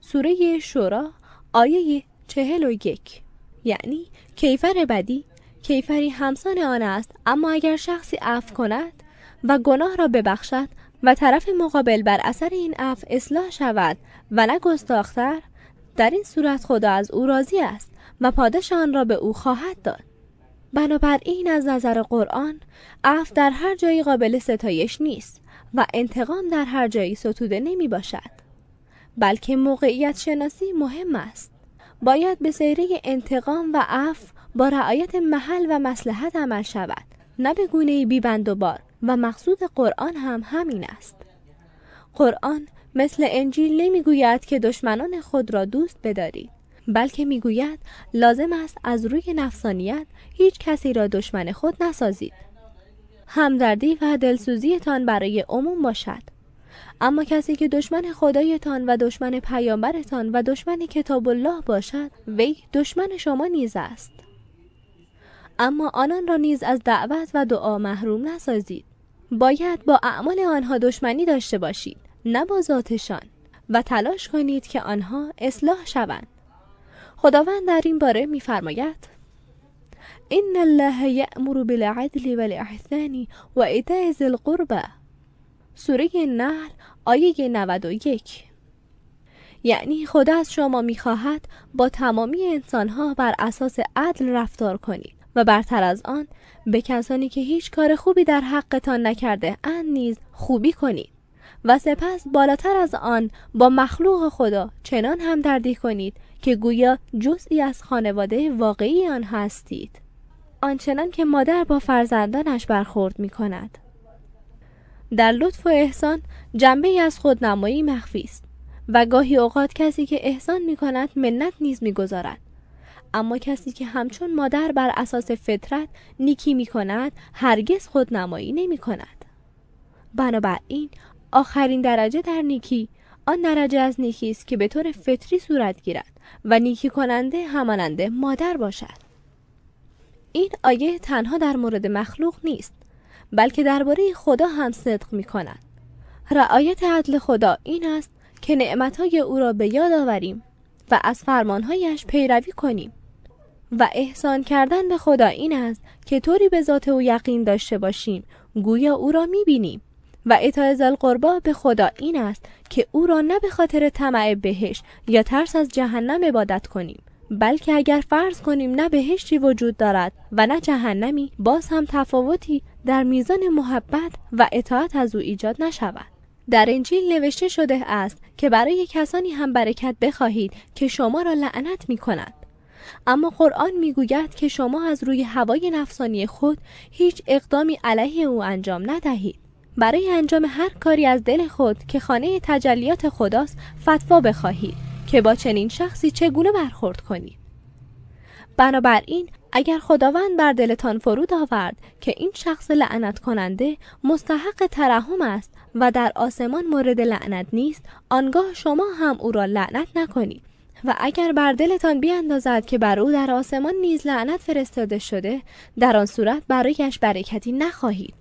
سوره شورا آیه چهل و یک. یعنی کیفر بدی. کیفری همسان آن است اما اگر شخصی عفو کند و گناه را ببخشد و طرف مقابل بر اثر این عفو اصلاح شود و نه گستاختر در این صورت خدا از او راضی است و پاداش آن را به او خواهد داد. بنابراین از نظر قرآن عفو در هر جایی قابل ستایش نیست و انتقام در هر جایی ستوده نمی باشد. بلکه موقعیت شناسی مهم است. باید به سیره انتقام و عفو با رعایت محل و مسلحت عمل شود نه به گونه بیبند و بار و مقصود قرآن هم همین است. قرآن مثل انجیل نمی‌گوید که دشمنان خود را دوست بدارید بلکه می‌گوید لازم است از روی نفسانیت هیچ کسی را دشمن خود نسازید. همدردی و دلسوزیتان برای عموم باشد. اما کسی که دشمن خدایتان و دشمن پیامبرتان و دشمن کتاب الله باشد وی دشمن شما نیز است. اما آنان را نیز از دعوت و دعا محروم نسازید. باید با اعمال آنها دشمنی داشته باشید نه با ذاتشان. و تلاش کنید که آنها اصلاح شوند. خداوند در این باره میفرماید ان الله یأمر بالعدل والاحسان و ایتاء ذی القربى. سوره نحل آیه 91 یعنی خدا از شما می‌خواهد با تمامی انسانها بر اساس عدل رفتار کنید. برتر از آن به کسانی که هیچ کار خوبی در حقتان نکرده اند نیز خوبی کنید و سپس بالاتر از آن با مخلوق خدا چنان هم دردی کنید که گویا جزئی از خانواده واقعی آن هستید آنچنان که مادر با فرزندانش برخورد می کند در لطف و احسان جنبه از خودنمایی مخفی است و گاهی اوقات کسی که احسان می کند منت نیز می گذارد. اما کسی که همچون مادر بر اساس فطرت نیکی می کند هرگز خودنمایی نمی کند. بنابراین آخرین درجه در نیکی آن درجه از نیکی است که به طور فطری صورت گیرد و نیکی کننده هماننده مادر باشد. این آیه تنها در مورد مخلوق نیست بلکه درباره خدا هم صدق می کند. رعایت عدل خدا این است که نعمتهای او را به یاد آوریم و از فرمانهایش پیروی کنیم و احسان کردن به خدا این است که طوری به ذات او یقین داشته باشیم گویا او را بینیم و اطاعت القربا به خدا این است که او را نه به خاطر طمع بهش یا ترس از جهنم عبادت کنیم بلکه اگر فرض کنیم نه بهشتی وجود دارد و نه جهنمی باز هم تفاوتی در میزان محبت و اطاعت از او ایجاد نشود در انجیل نوشته شده است که برای کسانی هم برکت بخواهید که شما را لعنت می کند. اما قرآن می‌گوید که شما از روی هوای نفسانی خود هیچ اقدامی علیه او انجام ندهید. برای انجام هر کاری از دل خود که خانه تجلیات خداست فتوا بخواهید که با چنین شخصی چگونه برخورد کنید. بنابراین اگر خداوند بر دلتان فرود آورد که این شخص لعنت کننده مستحق ترحم است و در آسمان مورد لعنت نیست آنگاه شما هم او را لعنت نکنید و اگر بر دلتان بیاندازد که بر او در آسمان نیز لعنت فرستاده شده در آن صورت برایش برکتی نخواهید.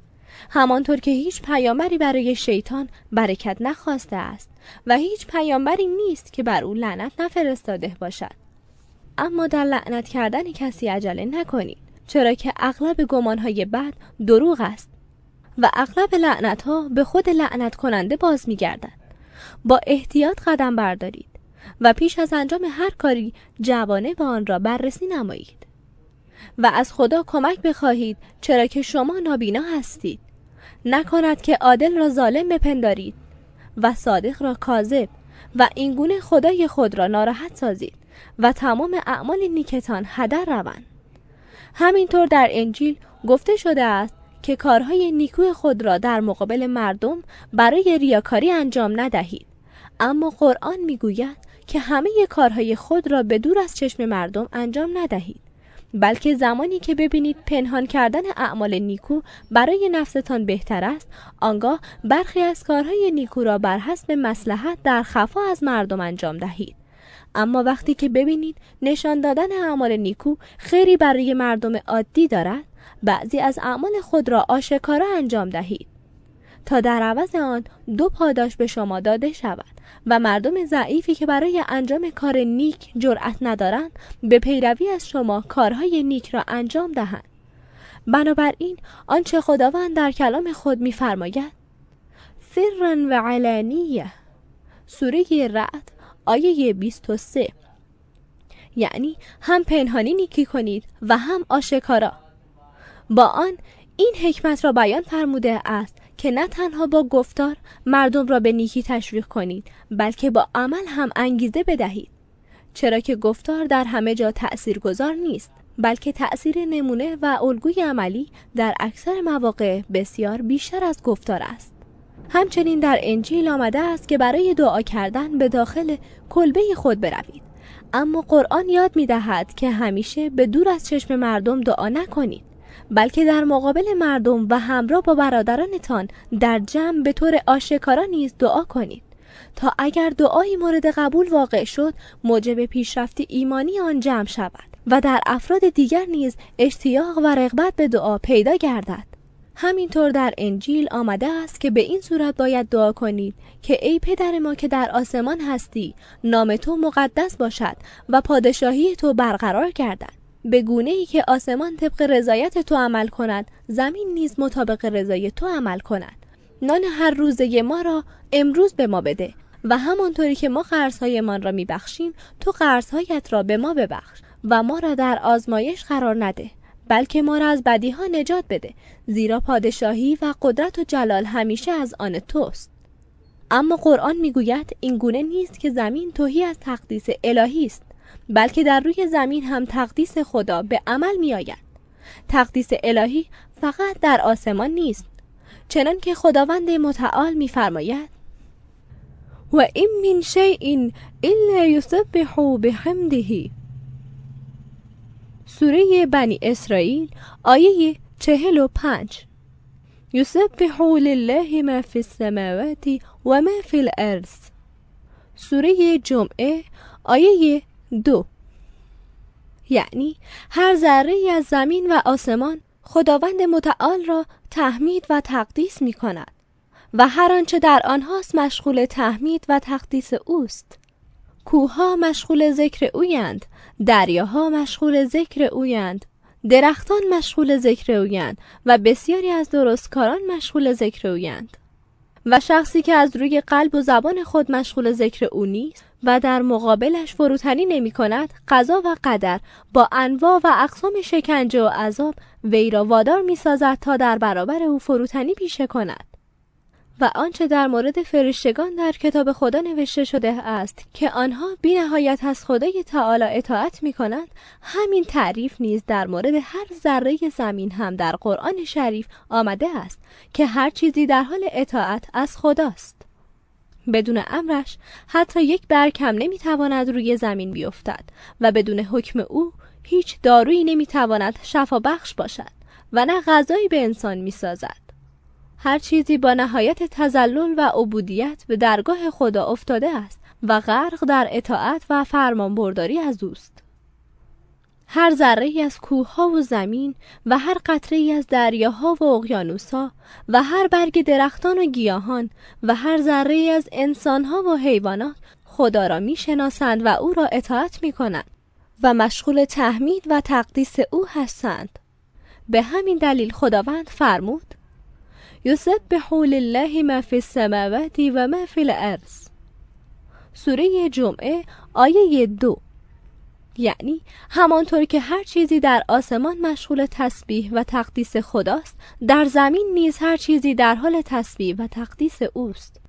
همانطور که هیچ پیامبری برای شیطان برکت نخواسته است و هیچ پیامبری نیست که بر او لعنت نفرستاده باشد. اما در لعنت کردن کسی عجله نکنید چرا که اغلب گمانهای بد دروغ است و اغلب لعنت ها به خود لعنت کننده باز میگردد با احتیاط قدم بردارید. و پیش از انجام هر کاری جوانه به آن را بررسی نمایید. و از خدا کمک بخواهید چرا که شما نابینا هستید. نکند که عادل را ظالم بپندارید و صادق را کاذب و اینگونه خدای خود را ناراحت سازید و تمام اعمال نیکتان هدر روند. همینطور در انجیل گفته شده است که کارهای نیکوی خود را در مقابل مردم برای ریاکاری انجام ندهید. اما قرآن می‌گوید که همه کارهای خود را به دور از چشم مردم انجام ندهید. بلکه زمانی که ببینید پنهان کردن اعمال نیکو برای نفستان بهتر است آنگاه برخی از کارهای نیکو را بر حسب مسلحت در خفا از مردم انجام دهید. اما وقتی که ببینید نشان دادن اعمال نیکو خیری برای مردم عادی دارد بعضی از اعمال خود را آشکارا انجام دهید. تا در عوض آن دو پاداش به شما داده شود و مردم ضعیفی که برای انجام کار نیک جرأت ندارند به پیروی از شما کارهای نیک را انجام دهند. بنابراین آنچه خداوند در کلام خود می‌فرماید سرا و علانیه. سوره رعد آیه 23 یعنی هم پنهانی نیکی کنید و هم آشکارا. با آن این حکمت را بیان فرموده است که نه تنها با گفتار مردم را به نیکی تشویق کنید بلکه با عمل هم انگیزه بدهید. چرا که گفتار در همه جا تأثیر گذار نیست بلکه تأثیر نمونه و الگوی عملی در اکثر مواقع بسیار بیشتر از گفتار است. همچنین در انجیل آمده است که برای دعا کردن به داخل کلبه خود بروید. اما قرآن یاد می دهد که همیشه به دور از چشم مردم دعا نکنید. بلکه در مقابل مردم و همراه با برادرانتان در جمع به طور آشکارا نیز دعا کنید. تا اگر دعایی مورد قبول واقع شد موجب پیشرفت ایمانی آن جمع شود و در افراد دیگر نیز اشتیاق و رغبت به دعا پیدا گردد. همینطور در انجیل آمده است که به این صورت باید دعا کنید که ای پدر ما که در آسمان هستی نام تو مقدس باشد و پادشاهی تو برقرار گردد. به گونه ای که آسمان طبق رضایت تو عمل کند زمین نیز مطابق رضای تو عمل کند. نان هر روزه ما را امروز به ما بده و همانطوری که ما قرضهایمان را میبخشیم تو قرضهایت را به ما ببخش و ما را در آزمایش قرار نده بلکه ما را از بدی ها نجات بده. زیرا پادشاهی و قدرت و جلال همیشه از آن توست. اما قرآن می‌گوید این گونه نیست که زمین توهی از تقدیس الهی است. بلکه در روی زمین هم تقدیس خدا به عمل می آید. تقدیس الهی فقط در آسمان نیست چنان که خداوند متعال میفرماید و این من شیء الا یسبح بحمده. سوره بنی اسرائیل آیه چهل و پنج. یسبح لله ما فی السماوات و ما فی الارض. سوره جمعه آیه دو. یعنی هر ذره از زمین و آسمان خداوند متعال را تحمید و تقدیس می کند و هر آنچه در آنهاست مشغول تحمید و تقدیس اوست. کوها مشغول ذکر اویند دریاها مشغول ذکر اویند درختان مشغول ذکر اویند و بسیاری از درستکاران مشغول ذکر اویند و شخصی که از روی قلب و زبان خود مشغول ذکر او نیست و در مقابلش فروتنی نمی کند قضا و قدر. با انواع و اقسام شکنجه و عذاب وی را وادار می سازد تا در برابر او فروتنی پیشه کند. و آنچه در مورد فرشتگان در کتاب خدا نوشته شده است که آنها بی نهایت از خدای تعالی اطاعت می کنند همین تعریف نیز در مورد هر ذره زمین هم در قرآن شریف آمده است که هر چیزی در حال اطاعت از خداست. بدون امرش حتی یک برگ هم نمی‌تواند روی زمین بیفتد و بدون حکم او هیچ دارویی نمی‌تواند شفا بخش باشد و نه غذایی به انسان می‌سازد. هر چیزی با نهایت تزلل و عبودیت به درگاه خدا افتاده است و غرق در اطاعت و فرمانبرداری از اوست. هر ذره از کوهها و زمین و هر قطره از دریاها و اقیانوسها و هر برگ درختان و گیاهان و هر ذره از انسانها و حیوانات خدا را می‌شناسند و او را اطاعت می کنند و مشغول تحمید و تقدیس او هستند. به همین دلیل خداوند فرمود یسبح لله ما فی السماوات و ما فی الارض. سوره جمعه آیه دو یعنی همانطور که هر چیزی در آسمان مشغول تسبیح و تقدیس خداست در زمین نیز هر چیزی در حال تسبیح و تقدیس اوست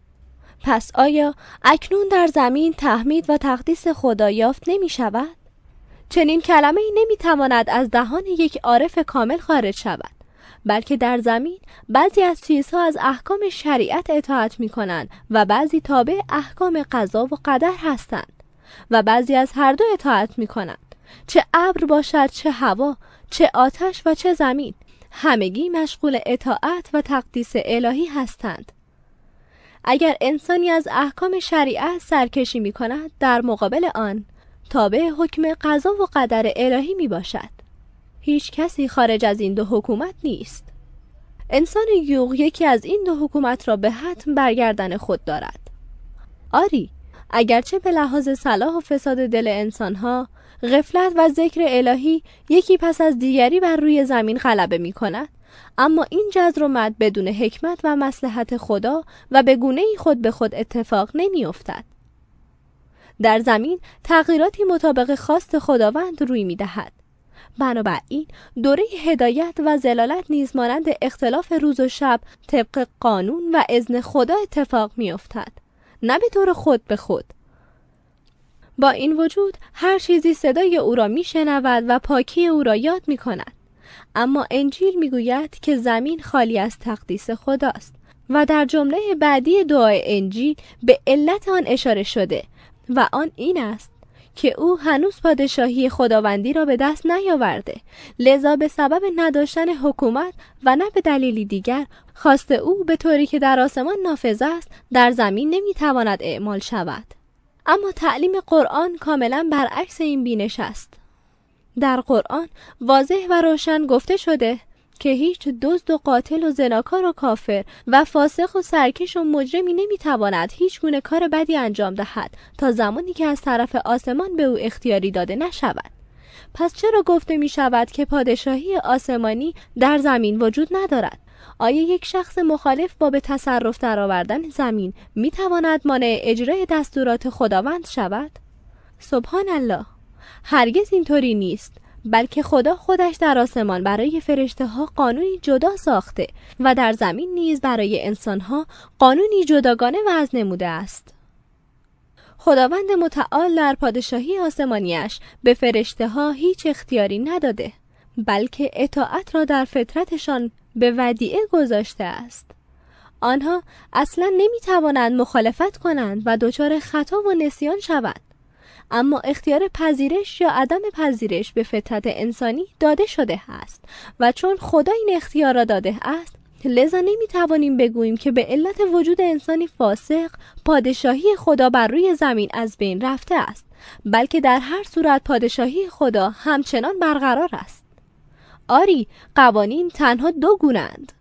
پس آیا اکنون در زمین تحمید و تقدیس خدا یافت نمی شود؟ چنین کلمه ای نمی تواند از دهان یک عارف کامل خارج شود بلکه در زمین بعضی از چیزها از احکام شریعت اطاعت می کنند و بعضی تابع احکام قضا و قدر هستند و بعضی از هر دو اطاعت می کنند چه ابر باشد چه هوا چه آتش و چه زمین همگی مشغول اطاعت و تقدیس الهی هستند. اگر انسانی از احکام شریعت سرکشی می کند در مقابل آن تابع حکم قضا و قدر الهی می باشد هیچ کسی خارج از این دو حکومت نیست. انسان یوغ یکی از این دو حکومت را به حتم برگردن خود دارد. آری اگرچه به لحاظ صلاح و فساد دل انسانها غفلت و ذکر الهی یکی پس از دیگری بر روی زمین غلبه می کند اما این جزر و مد بدون حکمت و مسلحت خدا و به گونه خود به خود اتفاق نمی افتد. در زمین تغییراتی مطابق خواست خداوند روی می دهد. بنابراین دوره هدایت و زلالت نیز مانند اختلاف روز و شب طبق قانون و اذن خدا اتفاق می افتد. نه به طور خود به خود با این وجود هر چیزی صدای او را می شنود و پاکی او را یاد می کند. اما انجیل می گوید که زمین خالی از تقدیس خداست و در جمله بعدی دعای انجیل به علت آن اشاره شده و آن این است که او هنوز پادشاهی خداوندی را به دست نیاورده. لذا به سبب نداشتن حکومت و نه به دلیلی دیگر خواست او به طوری که در آسمان نافذ است در زمین نمی‌تواند اعمال شود. اما تعلیم قرآن کاملا برعکس این بینش است. در قرآن واضح و روشن گفته شده که هیچ دزد و قاتل و زناکار و کافر و فاسق و سرکش و مجرمی نمی‌تواند هیچ گونه کار بدی انجام دهد تا زمانی که از طرف آسمان به او اختیاری داده نشود. پس چرا گفته می شود که پادشاهی آسمانی در زمین وجود ندارد؟ آیا یک شخص مخالف با به تصرف درآوردن زمین می تواند مانع اجرای دستورات خداوند شود؟ سبحان الله. هرگز اینطوری نیست. بلکه خدا خودش در آسمان برای فرشته ها قانونی جدا ساخته و در زمین نیز برای انسان ها قانونی جداگانه وضع نموده است. خداوند متعال در پادشاهی آسمانیش به فرشته ها هیچ اختیاری نداده بلکه اطاعت را در فطرتشان به ودیعه گذاشته است. آنها اصلا نمی توانند مخالفت کنند و دچار خطا و نسیان شوند. اما اختیار پذیرش یا عدم پذیرش به فطرت انسانی داده شده است. و چون خدا این اختیار را داده است لذا نمی توانیم بگوییم که به علت وجود انسانی فاسق پادشاهی خدا بر روی زمین از بین رفته است بلکه در هر صورت پادشاهی خدا همچنان برقرار است. آری قوانین تنها دو گونند.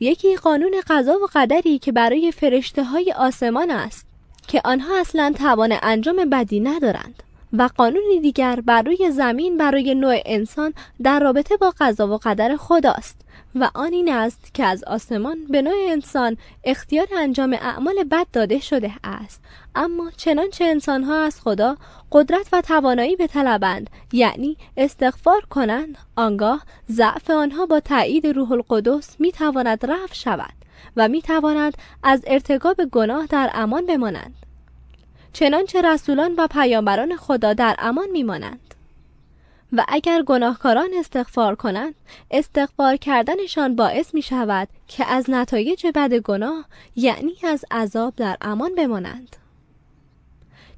یکی قانون قضا و قدری که برای فرشته های آسمان است. که آنها اصلا توان انجام بدی ندارند و قانونی دیگر بر روی زمین برای نوع انسان در رابطه با قضا و قدر خداست و آن این است که از آسمان به نوع انسان اختیار انجام اعمال بد داده شده است. اما چنانچه انسانها از خدا قدرت و توانایی به طلبند یعنی استغفار کنند آنگاه ضعف آنها با تایید روح القدس می تواند رفع شود. و می تواند از ارتکاب گناه در امان بمانند. چنانچه رسولان و پیامبران خدا در امان میمانند. و اگر گناهکاران استغفار کنند استغفار کردنشان باعث می شود که از نتایج بد گناه یعنی از عذاب در امان بمانند.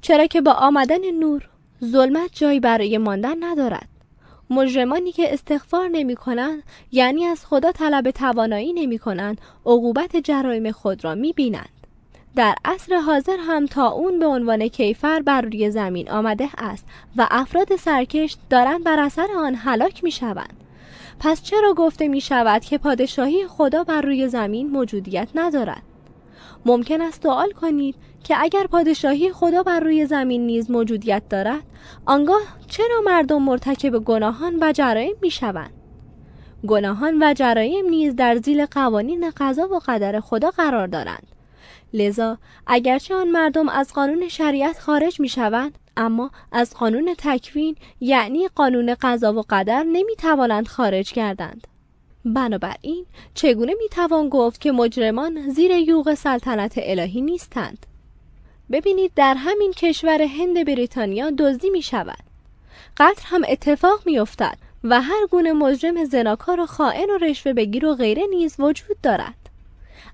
چرا که با آمدن نور ظلمت جایی برای ماندن ندارد. مجرمانی که استغفار نمی کنند یعنی از خدا طلب توانایی نمی کنند عقوبت جرایم خود را می بینند. در عصر حاضر هم تا اون به عنوان کیفر بر روی زمین آمده است و افراد سرکش دارند بر اثر آن هلاک می شوند. پس چرا گفته می شود که پادشاهی خدا بر روی زمین موجودیت ندارد؟ ممکن است سوال کنید که اگر پادشاهی خدا بر روی زمین نیز موجودیت دارد آنگاه چرا مردم مرتکب گناهان و جرایم می شوند؟ گناهان و جرایم نیز در زیل قوانین قضا و قدر خدا قرار دارند. لذا اگرچه آن مردم از قانون شریعت خارج می شوند اما از قانون تکوین یعنی قانون قضا و قدر نمی توانند خارج گردند. بنابراین چگونه می توان گفت که مجرمان زیر یوغ سلطنت الهی نیستند؟ ببینید در همین کشور هند بریتانیا دزدی می شود قتل هم اتفاق می افتد و هر گونه مجرم زناکار و خائن و رشوه بگیر و غیره نیز وجود دارد.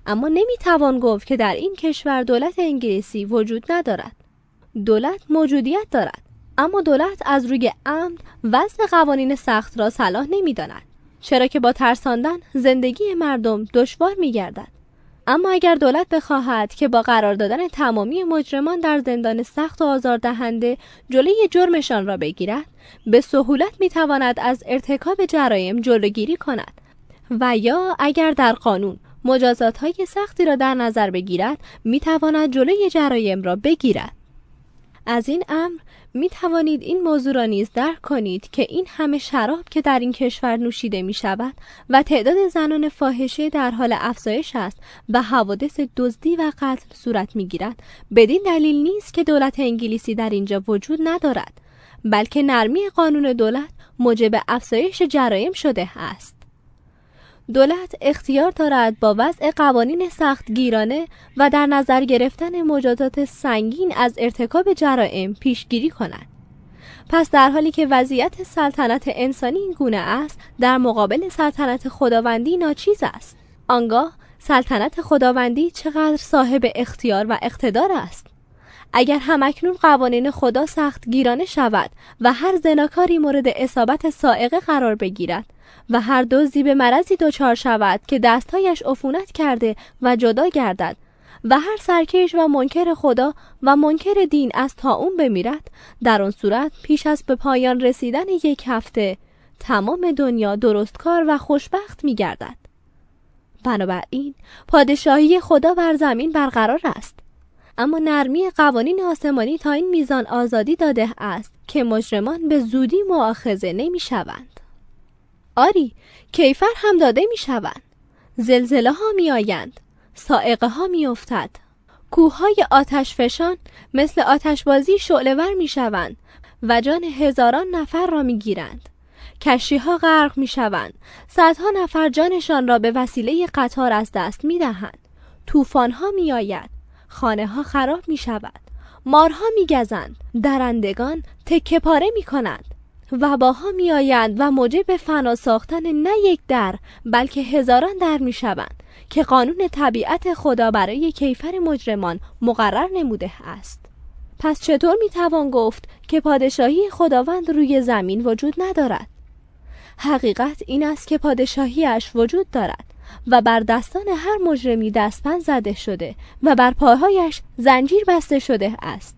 اما نمی‌توان گفت که در این کشور دولت انگلیسی وجود ندارد. دولت موجودیت دارد اما دولت از روی عمد وضع قوانین سخت را صلاح نمی‌داند چرا که با ترساندن زندگی مردم دشوار میگردد. اما اگر دولت بخواهد که با قرار دادن تمامی مجرمان در زندان سخت و آزاردهنده جلوی جرمشان را بگیرد به سهولت می‌تواند از ارتکاب جرایم جلوگیری کند. و یا اگر در قانون مجازات های سختی را در نظر بگیرد می‌تواند جلوی جرایم را بگیرد. از این امر می توانید این موضوع را نیز درک کنید که این همه شراب که در این کشور نوشیده می شود و تعداد زنان فاحشه در حال افزایش است و حوادث دزدی و قتل صورت می گیرد بدین دلیل نیست که دولت انگلیسی در اینجا وجود ندارد بلکه نرمی قانون دولت موجب افزایش جرایم شده است. دولت اختیار دارد با وضع قوانین سخت گیرانه و در نظر گرفتن مجازات سنگین از ارتکاب جرائم پیشگیری کند. پس در حالی که وضعیت سلطنت انسانی این گونه است در مقابل سلطنت خداوندی ناچیز است آنگاه سلطنت خداوندی چقدر صاحب اختیار و اقتدار است اگر همکنون قوانین خدا سخت گیرانه شود و هر زناکاری مورد اصابت سائقه قرار بگیرد و هر دزدی به مرضی دچار شود که دستهایش عفونت کرده و جدا گردد و هر سرکش و منکر خدا و منکر دین از اون بمیرد در آن صورت پیش از به پایان رسیدن یک هفته تمام دنیا درستکار و خوشبخت می گردد. بنابراین پادشاهی خدا بر زمین برقرار است اما نرمی قوانین آسمانی تا این میزان آزادی داده است که مجرمان به زودی معاخذه نمی شوند. آری کیفر هم داده می شوند زلزله ها می آیند سائقه ها می افتد کوه های آتش فشان مثل آتشبازی شعلور می شوند و جان هزاران نفر را می گیرند کشی ها غرق می شوند صدها نفر جانشان را به وسیله قطار از دست می دهند توفان ها می آید خانه ها خراب می شود مارها می گزند درندگان تکه پاره می کنند وباها میآیند و موجب فنا ساختن نه یک در بلکه هزاران در می‌شوند که قانون طبیعت خدا برای کیفر مجرمان مقرر نموده است. پس چطور می‌توان گفت که پادشاهی خداوند روی زمین وجود ندارد؟ حقیقت این است که پادشاهیش وجود دارد. و بر دستان هر مجرمی دستپن زده شده و بر پاهایش زنجیر بسته شده است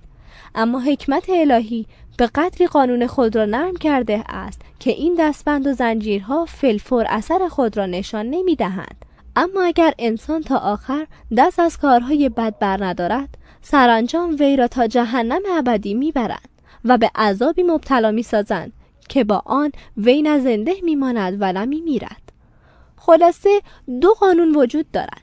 اما حکمت الهی به قدری قانون خود را نرم کرده است که این دستبند و زنجیرها فلفور اثر خود را نشان نمی دهند. اما اگر انسان تا آخر دست از کارهای بد بر ندارد سرانجام وی را تا جهنم ابدی می‌برند و به عذابی مبتلا می‌سازند که با آن وی نه زنده میماند و نه میمیرد خلاصه دو قانون وجود دارد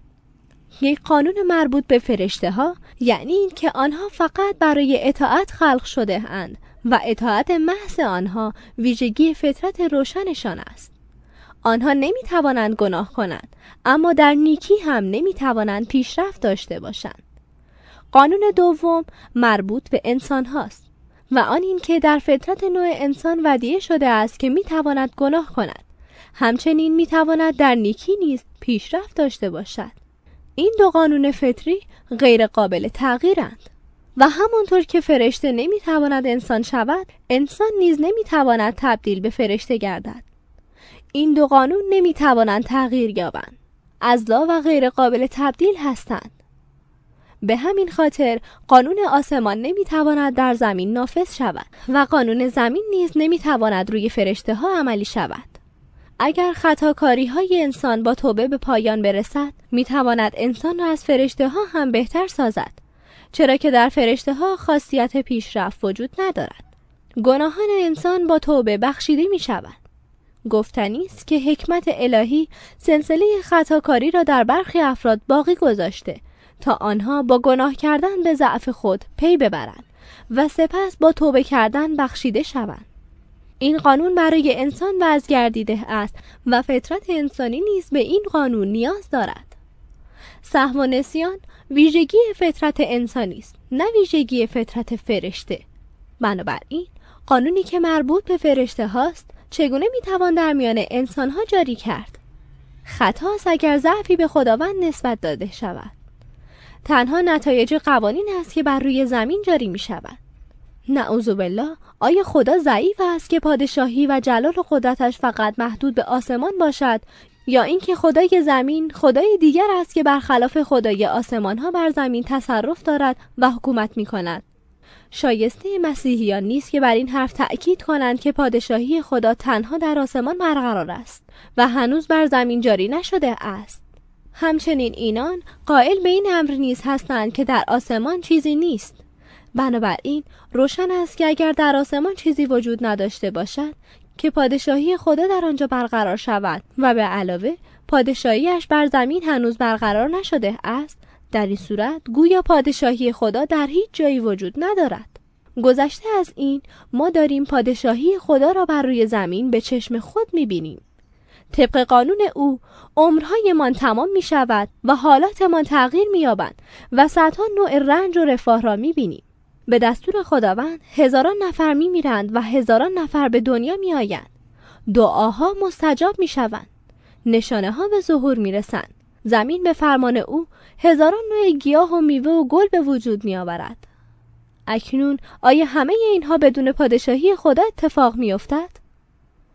یک قانون مربوط به فرشته ها یعنی اینکه آنها فقط برای اطاعت خلق شده اند و اطاعت محض آنها ویژگی فطرت روشنشان است. آنها نمی توانند گناه کنند اما در نیکی هم نمی توانند پیشرفت داشته باشند. قانون دوم مربوط به انسان هاست و آن اینکه در فطرت نوع انسان ودیه شده است که می تواند گناه کند. همچنین می تواند در نیکی نیز پیشرفت داشته باشد. این دو قانون فطری غیر قابل تغییرند و همانطور که فرشته نمی‌تواند انسان شود انسان نیز نمی‌تواند تبدیل به فرشته گردد. این دو قانون نمی‌توانند تغییر یابند. لا و غیر قابل تبدیل هستند. به همین خاطر قانون آسمان نمی‌تواند در زمین نافذ شود و قانون زمین نیز نمی‌تواند روی فرشته ها عملی شود. اگر خطاکاری های انسان با توبه به پایان برسد می‌تواند انسان را از فرشته ها هم بهتر سازد. چرا که در فرشته ها خاصیت پیشرفت وجود ندارد. گناهان انسان با توبه بخشیده می شود گفتنی است که حکمت الهی سلسله خطاکاری را در برخی افراد باقی گذاشته تا آنها با گناه کردن به ضعف خود پی ببرند و سپس با توبه کردن بخشیده شوند. این قانون برای انسان وزگردیده است و فطرت انسانی نیز به این قانون نیاز دارد. سهم و نسیان ویژگی فطرت انسانی است نه ویژگی فطرت فرشته. بنابراین قانونی که مربوط به فرشته هاست چگونه می‌توان در میان انسانها جاری کرد؟ خطاست اگر ضعفی به خداوند نسبت داده شود. تنها نتایج قوانین است که بر روی زمین جاری می شود نعوذ بالله. آیا خدا ضعیف است که پادشاهی و جلال و قدرتش فقط محدود به آسمان باشد؟ یا اینکه خدای زمین خدای دیگر است که برخلاف خدای آسمان ها بر زمین تصرف دارد و حکومت می کند شایسته مسیحیان نیست که بر این حرف تأکید کنند که پادشاهی خدا تنها در آسمان برقرار است و هنوز بر زمین جاری نشده است. همچنین اینان قائل به این امر نیز هستند که در آسمان چیزی نیست. بنابراین روشن است که اگر در آسمان چیزی وجود نداشته باشد که پادشاهی خدا در آنجا برقرار شود و به علاوه پادشاهیش بر زمین هنوز برقرار نشده است در این صورت گویا پادشاهی خدا در هیچ جایی وجود ندارد گذشته از این ما داریم پادشاهی خدا را بر روی زمین به چشم خود می‌بینیم طبق قانون او عمرهایمان تمام می شود و حالاتمان تغییر می و صدها نوع رنج و رفاه را می بینیم. به دستور خداوند هزاران نفر می میرند و هزاران نفر به دنیا می آیند. دعاها مستجاب می شوند. نشانه ها به ظهور می رسند. زمین به فرمان او هزاران نوع گیاه و میوه و گل به وجود می آورد. اکنون آیا همه اینها بدون پادشاهی خدا اتفاق می افتد؟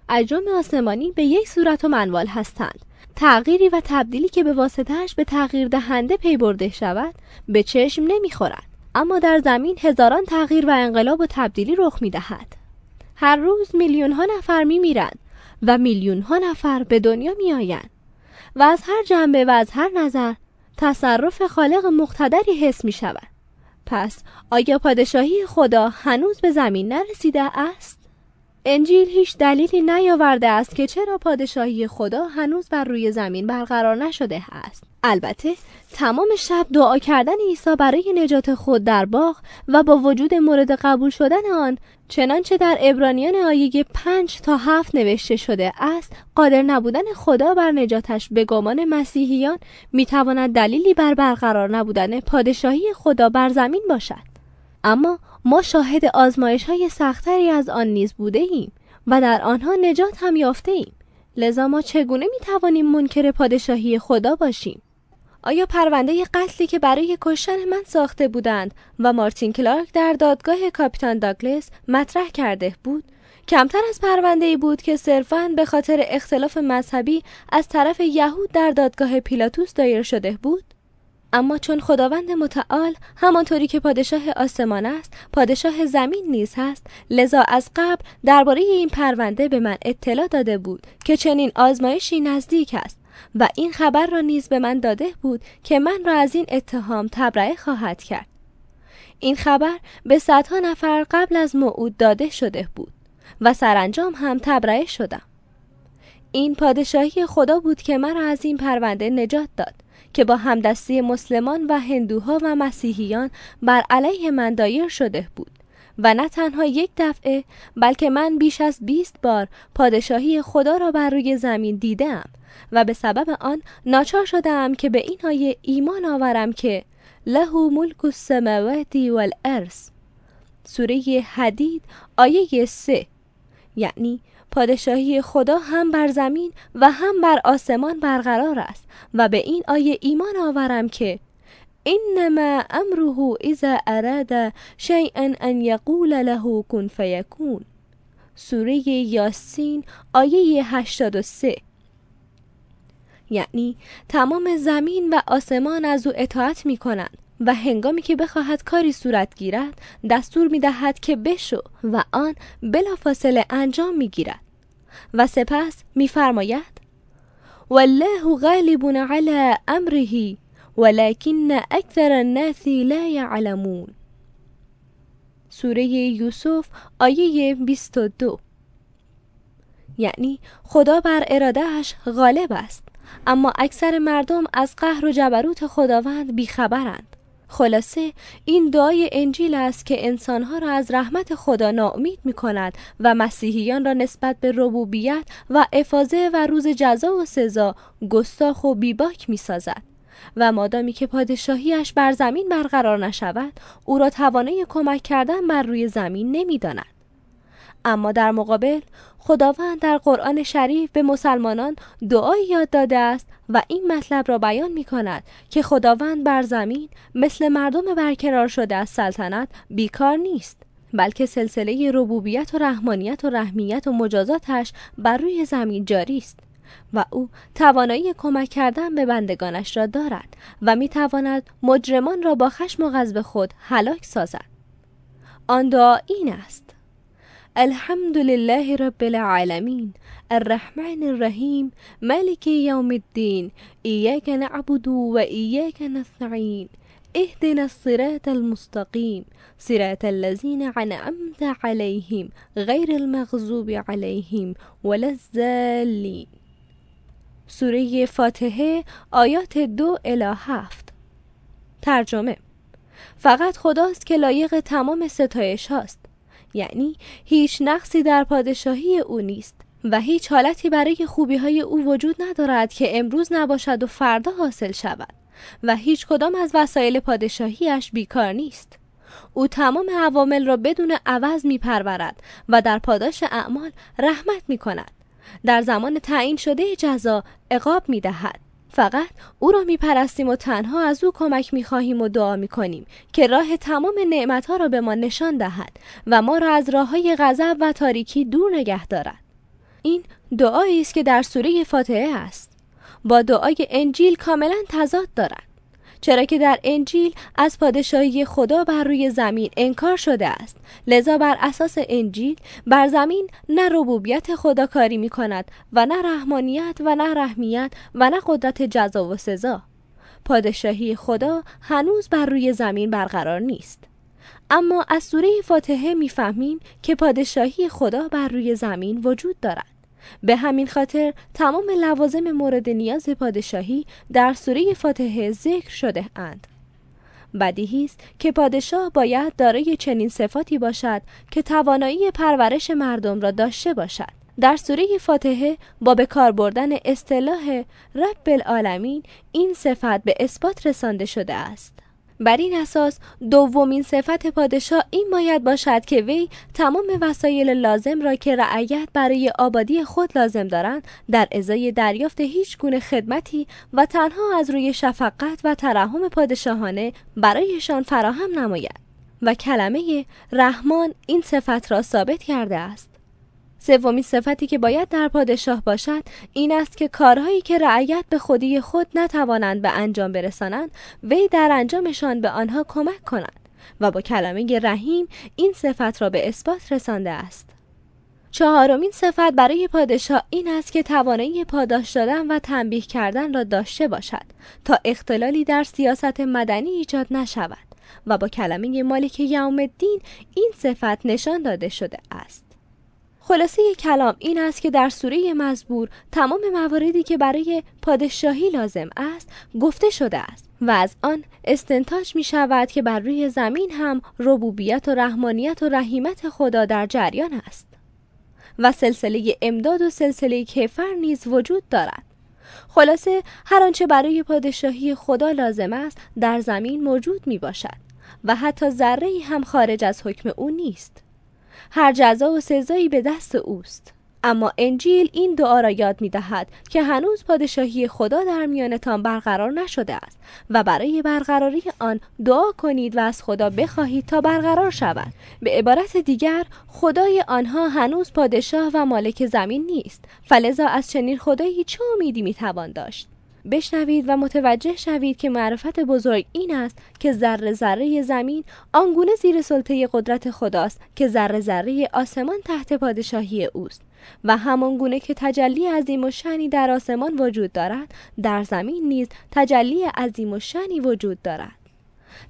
اجرام آسمانی به یک صورت و منوال هستند تغییری و تبدیلی که به واسطهش به تغییر دهنده پی برده شود به چشم نمی‌خورد اما در زمین هزاران تغییر و انقلاب و تبدیلی رخ می دهد. هر روز میلیون ها نفر می میرند و میلیون ها نفر به دنیا می آیند و از هر جنبه و از هر نظر تصرف خالق مقتدری حس می شود. پس آیا پادشاهی خدا هنوز به زمین نرسیده است؟ انجیل هیچ دلیلی نیاورده است که چرا پادشاهی خدا هنوز بر روی زمین برقرار نشده است. البته تمام شب دعا کردن عیسی برای نجات خود در باغ و با وجود مورد قبول شدن آن چنانچه در ابرانیان آیه 5 تا 7 نوشته شده است قادر نبودن خدا بر نجاتش به گمان مسیحیان می‌تواند دلیلی بر برقرار نبودن پادشاهی خدا بر زمین باشد. اما ما شاهد آزمایش های سختری از آن نیز بوده ایم و در آنها نجات هم یافته ایم لذا ما چگونه می توانیم منکر پادشاهی خدا باشیم؟ آیا پرونده قتلی که برای کشتن من ساخته بودند و مارتین کلارک در دادگاه کاپیتان داگلس مطرح کرده بود کمتر از پرونده ای بود که صرفاً به خاطر اختلاف مذهبی از طرف یهود در دادگاه پیلاتوس دایر شده بود؟ اما چون خداوند متعال همانطوری که پادشاه آسمان است پادشاه زمین نیز هست لذا از قبل درباره این پرونده به من اطلاع داده بود که چنین آزمایشی نزدیک است. و این خبر را نیز به من داده بود که من را از این اتهام تبرئه خواهد کرد. این خبر به صدها نفر قبل از موعود داده شده بود و سرانجام هم تبرئه شدم. این پادشاهی خدا بود که مرا از این پرونده نجات داد که با همدستی مسلمان و هندوها و مسیحیان بر علیه من دایر شده بود و نه تنها یک دفعه بلکه من بیش از 20 بار پادشاهی خدا را بر روی زمین دیدم و به سبب آن ناچار شدم که به این آیه ایمان آورم که له ملک السماوات والارض. سوره حدید آیه سه. یعنی پادشاهی خدا هم بر زمین و هم بر آسمان برقرار است و به این آیه ایمان آورم که انما امره اذا اراد شیئا ان یقول له کن فیکون. سوره یاسین آیه 83 یعنی تمام زمین و آسمان از او اطاعت می کنند و هنگامی که بخواهد کاری صورت گیرد دستور می دهد که بشو و آن بلافاصله انجام می گیرد و سپس میفرماید والله غالب على امره ولكن اکثر الناس لا يعلمون. سوره یوسف آیه 22 یعنی خدا بر ارادهش غالب است. اما اکثر مردم از قهر و جبروت خداوند بیخبرند خلاصه این دعای انجیل است که انسانها را از رحمت خدا ناامید می کند و مسیحیان را نسبت به ربوبیت و افاظه و روز جزا و سزا گستاخ و بیباک می سازد. و مادامی که پادشاهیش بر زمین برقرار نشود او را توانه کمک کردن بر روی زمین نمی‌داند اما در مقابل خداوند در قرآن شریف به مسلمانان دعایی یاد داده است و این مطلب را بیان می کند که خداوند بر زمین مثل مردم برقرار شده از سلطنت بیکار نیست بلکه سلسله ربوبیت و رحمانیت و رحمیت و مجازاتش بر روی زمین جاری است و او توانایی کمک کردن به بندگانش را دارد و می تواند مجرمان را با خشم و غضب خود هلاک سازد. آن دعا این است الحمد لله رب العالمين. الرحمن الرحيم مالك يوم الدين إياك نعبد وإياك نستعين. اهدنا الصراط المستقيم صراط الذين أنعمت عليهم غير المغضوب عليهم ولا الضالين. سوره فاتحه آیات دو الی هفت. ترجمه. فقط خداست که لایق تمام ستایش هاست. یعنی هیچ نقصی در پادشاهی او نیست و هیچ حالتی برای خوبی های او وجود ندارد که امروز نباشد و فردا حاصل شود و هیچ کدام از وسایل پادشاهیش بیکار نیست. او تمام عوامل را بدون عوض می پرورد و در پاداش اعمال رحمت می کند در زمان تعیین شده جزا عقاب می دهد فقط او را میپرستیم و تنها از او کمک می‌خواهیم و دعا می‌کنیم که راه تمام نعمتها را به ما نشان دهد و ما را از راه های غضب و تاریکی دور نگه دارد. این دعایی است که در سوره فاتحه است. با دعای انجیل کاملا تضاد دارد. چرا که در انجیل از پادشاهی خدا بر روی زمین انکار شده است. لذا بر اساس انجیل بر زمین نه ربوبیت خدا کاری می کند و نه رحمانیت و نه رحمیت و نه قدرت جزا و سزا. پادشاهی خدا هنوز بر روی زمین برقرار نیست. اما از سوره فاتحه می‌فهمیم که پادشاهی خدا بر روی زمین وجود دارد. به همین خاطر تمام لوازم مورد نیاز پادشاهی در سوره فاتحه ذکر شده اند. بدیهی است که پادشاه باید دارای چنین صفاتی باشد که توانایی پرورش مردم را داشته باشد. در سوره فاتحه با به کار بردن اصطلاح رب العالمین این صفت به اثبات رسانده شده است. بر این اساس دومین صفت پادشاه این باید باشد که وی تمام وسایل لازم را که رعیت برای آبادی خود لازم دارند در ازای دریافت هیچ گونه خدمتی و تنها از روی شفقت و ترحم پادشاهانه برایشان فراهم نماید. و کلمه رحمان این صفت را ثابت کرده است. سومین صفتی که باید در پادشاه باشد این است که کارهایی که رعیت به خودی خود نتوانند به انجام برسانند وی در انجامشان به آنها کمک کند و با کلمه رحیم این صفت را به اثبات رسانده است. چهارمین صفت برای پادشاه این است که توانایی پاداش دادن و تنبیه کردن را داشته باشد تا اختلالی در سیاست مدنی ایجاد نشود. و با کلمه مالک یوم الدین این صفت نشان داده شده است. خلاصه کلام این است که در سوره مزبور تمام مواردی که برای پادشاهی لازم است گفته شده است و از آن استنتاج می شود که بر روی زمین هم ربوبیت و رحمانیت و رحیمت خدا در جریان است و سلسله امداد و سلسله کفر نیز وجود دارد. خلاصه هر آنچه برای پادشاهی خدا لازم است در زمین موجود می باشد و حتی ذره هم خارج از حکم او نیست. هر جزا و سزایی به دست اوست. اما انجیل این دعا را یاد می دهد که هنوز پادشاهی خدا در میانتان برقرار نشده است و برای برقراری آن دعا کنید و از خدا بخواهید تا برقرار شود. به عبارت دیگر خدای آنها هنوز پادشاه و مالک زمین نیست فلذا از چنین خدایی چه امیدی می توان داشت؟ بشنوید و متوجه شوید که معرفت بزرگ این است که ذره ذره زمین آنگونه زیر سلطه قدرت خداست که ذره ذره آسمان تحت پادشاهی اوست و همانگونه که تجلی عظیم و شنی در آسمان وجود دارد در زمین نیز تجلی عظیم و شنی وجود دارد.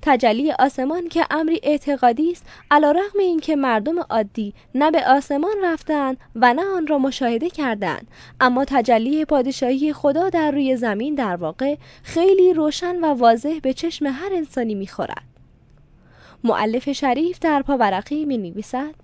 تجلی آسمان که امری اعتقادی است علیرغم اینکه مردم عادی نه به آسمان رفتند و نه آن را مشاهده کردند. اما تجلی پادشاهی خدا در روی زمین در واقع خیلی روشن و واضح به چشم هر انسانی می‌خورد. معلف شریف در پاورقی می نویسد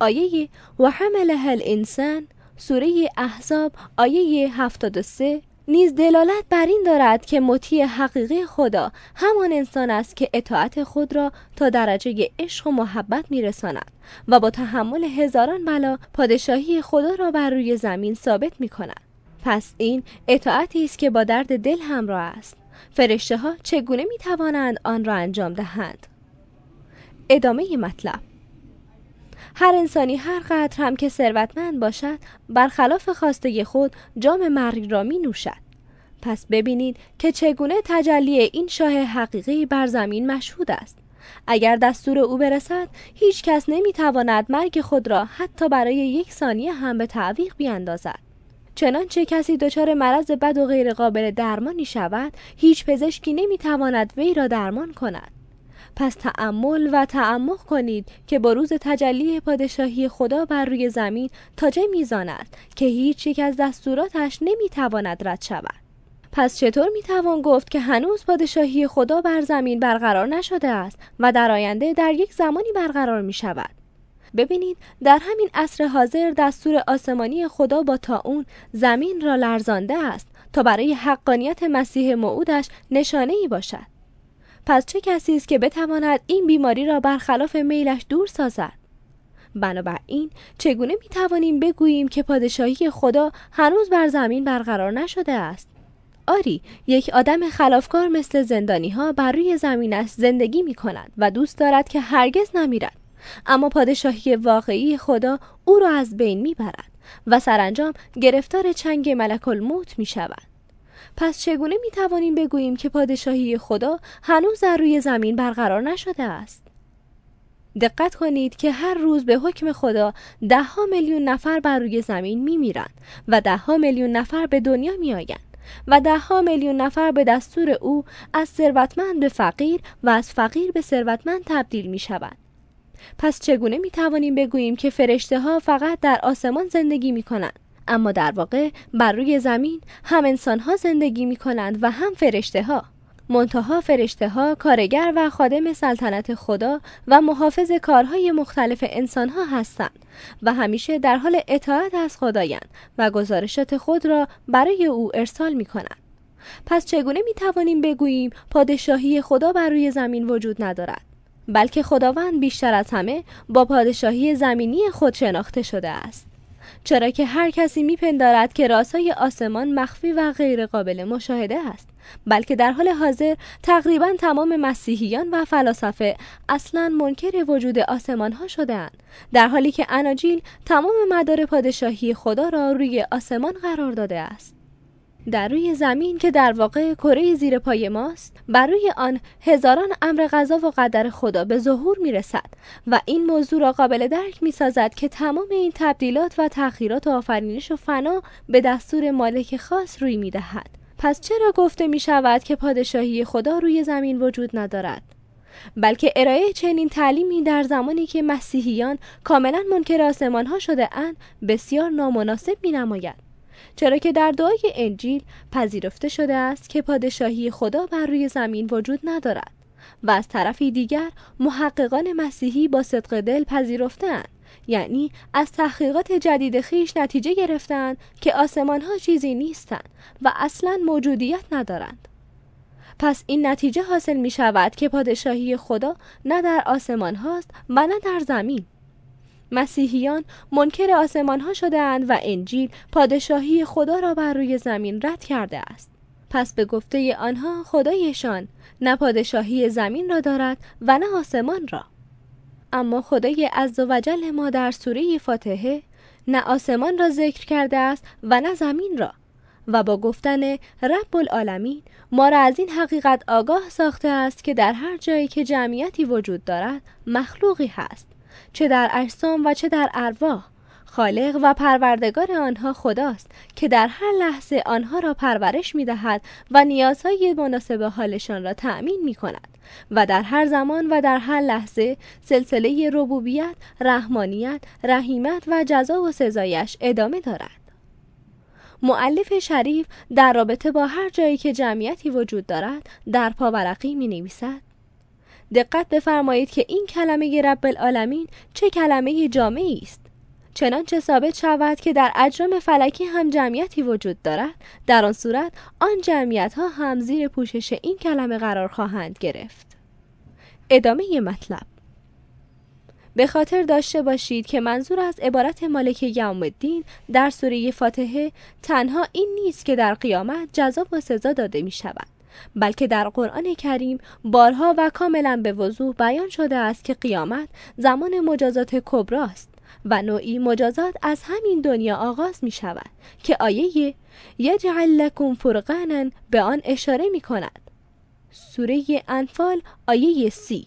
آیه و حمله الانسان سوره احزاب آیه 73 نیز دلالت بر این دارد که مطیع حقیقی خدا همان انسان است که اطاعت خود را تا درجه عشق و محبت میرساند و با تحمل هزاران بلا پادشاهی خدا را بر روی زمین ثابت می کند. پس این اطاعتی است که با درد دل همراه است. فرشته ها چگونه می توانند آن را انجام دهند؟ ادامه مطلب هر انسانی هر قدر هم که ثروتمند باشد برخلاف خواسته خود جام مرگ را می نوشد پس ببینید که چگونه تجلی این شاه حقیقی بر زمین مشهود است. اگر دستور او برسد هیچ کس نمی تواند مرگ خود را حتی برای یک ثانیه هم به تعویق بیاندازد چنانچه کسی دچار مرض بد و غیرقابل درمانی شود هیچ پزشکی نمی‌تواند وی را درمان کند. پس تأمل و تعمق کنید که بروز تجلی پادشاهی خدا بر روی زمین تا چه میزاند که هیچ یک از دستوراتش نمی‌تواند رد شود. پس چطور می‌توان گفت که هنوز پادشاهی خدا بر زمین برقرار نشده است و در آینده در یک زمانی برقرار می شود ببینید در همین عصر حاضر دستور آسمانی خدا با تا اون زمین را لرزانده است تا برای حقانیت مسیح موعودش نشانه ای باشد. پس چه کسی است که بتواند این بیماری را برخلاف میلش دور سازد؟ بنابراین چگونه می توانیم بگوییم که پادشاهی خدا هنوز بر زمین برقرار نشده است؟ آری یک آدم خلافکار مثل زندانی ها بر روی زمینش زندگی می کند و دوست دارد که هرگز نمیرد. اما پادشاهی واقعی خدا او را از بین می برد و سرانجام گرفتار چنگ ملک الموت می شود پس چگونه می توانیم بگوییم که پادشاهی خدا هنوز در روی زمین برقرار نشده است؟ دقت کنید که هر روز به حکم خدا ده ها میلیون نفر بر روی زمین می میرند و ده ها میلیون نفر به دنیا می آیند و ده ها میلیون نفر به دستور او از ثروتمند به فقیر و از فقیر به ثروتمند تبدیل می شوند. پس چگونه می توانیم بگوییم که فرشته ها فقط در آسمان زندگی می کنند اما در واقع بر روی زمین هم انسان ها زندگی می کنند و هم فرشته ها منتها فرشته ها کارگر و خادم سلطنت خدا و محافظ کارهای مختلف انسان ها هستند و همیشه در حال اطاعت از خدایند و گزارشات خود را برای او ارسال می کنند. پس چگونه می توانیم بگوییم پادشاهی خدا بر روی زمین وجود ندارد؟ بلکه خداوند بیشتر از همه با پادشاهی زمینی خود شناخته شده است. چرا که هر کسی میپندارد که راسای آسمان مخفی و غیرقابل مشاهده است بلکه در حال حاضر تقریبا تمام مسیحیان و فلاسفه اصلا منکر وجود آسمان ها شدهاند. در حالی که اناجیل تمام مدار پادشاهی خدا را روی آسمان قرار داده است. در روی زمین که در واقع کره زیر پای ماست بر روی آن هزاران امر غذا و قدر خدا به ظهور می رسد و این موضوع را قابل درک می سازد که تمام این تبدیلات و تأخیرات و آفرینش و فنا به دستور مالک خاص روی می دهد. پس چرا گفته می شود که پادشاهی خدا روی زمین وجود ندارد؟ بلکه ارائه چنین تعلیمی در زمانی که مسیحیان کاملا منکر آسمان ها شده اند بسیار نامناسب می نماید. چرا که در دعای انجیل پذیرفته شده است که پادشاهی خدا بر روی زمین وجود ندارد و از طرفی دیگر محققان مسیحی با صدق دل پذیرفتند یعنی از تحقیقات جدید خیش نتیجه گرفتند که آسمان ها چیزی نیستند و اصلا موجودیت ندارند. پس این نتیجه حاصل می شود که پادشاهی خدا نه در آسمان هاست و نه در زمین. مسیحیان منکر آسمان ها شدهاند و انجیل پادشاهی خدا را بر روی زمین رد کرده است. پس به گفته آنها خدایشان نه پادشاهی زمین را دارد و نه آسمان را. اما خدای عز و وجل ما در سوره فاتحه نه آسمان را ذکر کرده است و نه زمین را و با گفتن رب العالمین ما را از این حقیقت آگاه ساخته است که در هر جایی که جمعیتی وجود دارد مخلوقی هست. چه در اجسام و چه در ارواح خالق و پروردگار آنها خداست که در هر لحظه آنها را پرورش می دهد و نیازهای مناسب حالشان را تأمین می کند و در هر زمان و در هر لحظه سلسله ربوبیت، رحمانیت، رحیمت و جزا و سزایش ادامه دارد. معلف شریف در رابطه با هر جایی که جمعیتی وجود دارد در پاورقی می نویسد دقت بفرمایید که این کلمه رب العالمین چه کلمه جامعی است. چنانچه ثابت شود که در اجرام فلکی هم جمعیتی وجود دارد در آن صورت آن جمعیت ها هم زیر پوشش این کلمه قرار خواهند گرفت. ادامه مطلب. به خاطر داشته باشید که منظور از عبارت مالک یوم الدین در سوره فاتحه تنها این نیست که در قیامت جزا و سزا داده می شود بلکه در قرآن کریم بارها و کاملا به وضوح بیان شده است که قیامت زمان مجازات کبراست و نوعی مجازات از همین دنیا آغاز می شود که آیه یجعل لکم فرقانا به آن اشاره می کند سوره انفال آیه سی.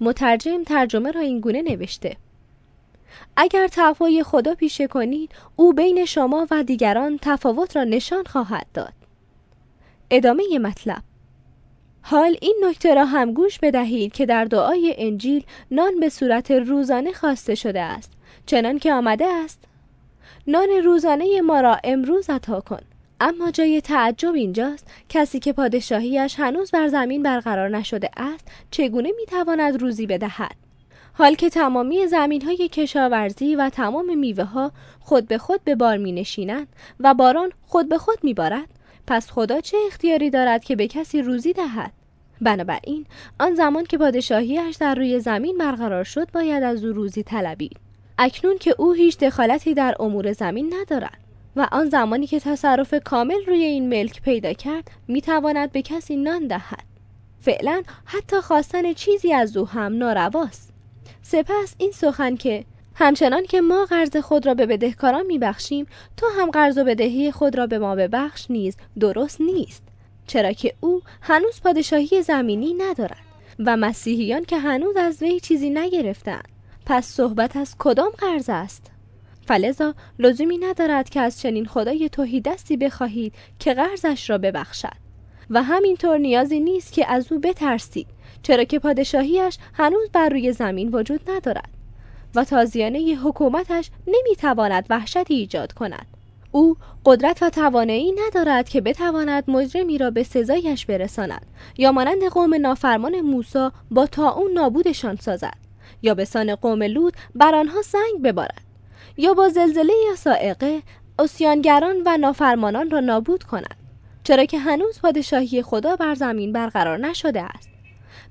مترجم ترجمه را این گونه نوشته. اگر تقوای خدا پیشه کنید او بین شما و دیگران تفاوت را نشان خواهد داد. ادامه مطلب. حال این نکته را هم گوش بدهید که در دعای انجیل نان به صورت روزانه خواسته شده است چنان که آمده است نان روزانه ما را امروز عطا کن اما جای تعجب اینجاست کسی که پادشاهیش هنوز بر زمین برقرار نشده است چگونه می‌تواند روزی بدهد؟ حال که تمامی زمین های کشاورزی و تمام میوه ها خود به خود به بار می نشینند و باران خود به خود می بارد پس خدا چه اختیاری دارد که به کسی روزی دهد؟ بنابراین آن زمان که پادشاهیش در روی زمین برقرار شد باید از او روزی طلبید. اکنون که او هیچ دخالتی در امور زمین ندارد و آن زمانی که تصرف کامل روی این ملک پیدا کرد می‌تواند به کسی نان دهد. فعلا حتی خواستن چیزی از او هم نارواست. سپس این سخن که همچنان که ما قرض خود را به بدهکاران میبخشیم تو هم قرض و بدهی خود را به ما ببخش نیز درست نیست. چرا که او هنوز پادشاهی زمینی ندارد و مسیحیان که هنوز از وی چیزی نگرفتند. پس صحبت از کدام قرض است؟ فلزا لزومی ندارد که از چنین خدای توهی دستی بخواهید که قرضش را ببخشد. و همینطور نیازی نیست که از او بترسید چرا که پادشاهیش هنوز بر روی زمین وجود ندارد. و تازیانه حکومتش نمی‌تواند وحشتی ایجاد کند. او قدرت و توانایی ندارد که بتواند مجرمی را به سزایش برساند یا مانند قوم نافرمان موسی با تاون نابودشان سازد یا به سان قوم لود بر آنها سنگ ببارد یا با زلزله یا سائقه اسیانگران و نافرمانان را نابود کند چرا که هنوز پادشاهی خدا بر زمین برقرار نشده است.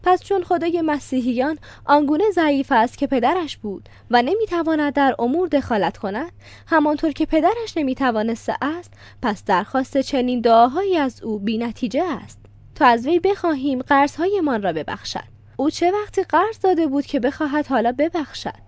پس چون خدای مسیحیان آنگونه ضعیف است که پدرش بود و نمی‌تواند در امور دخالت کند همانطور که پدرش نمی‌توانسته است پس درخواست چنین دعاهایی از او بینتیجه است. تا از وی بخواهیم قرضهایمان را ببخشد. او چه وقتی قرض داده بود که بخواهد حالا ببخشد؟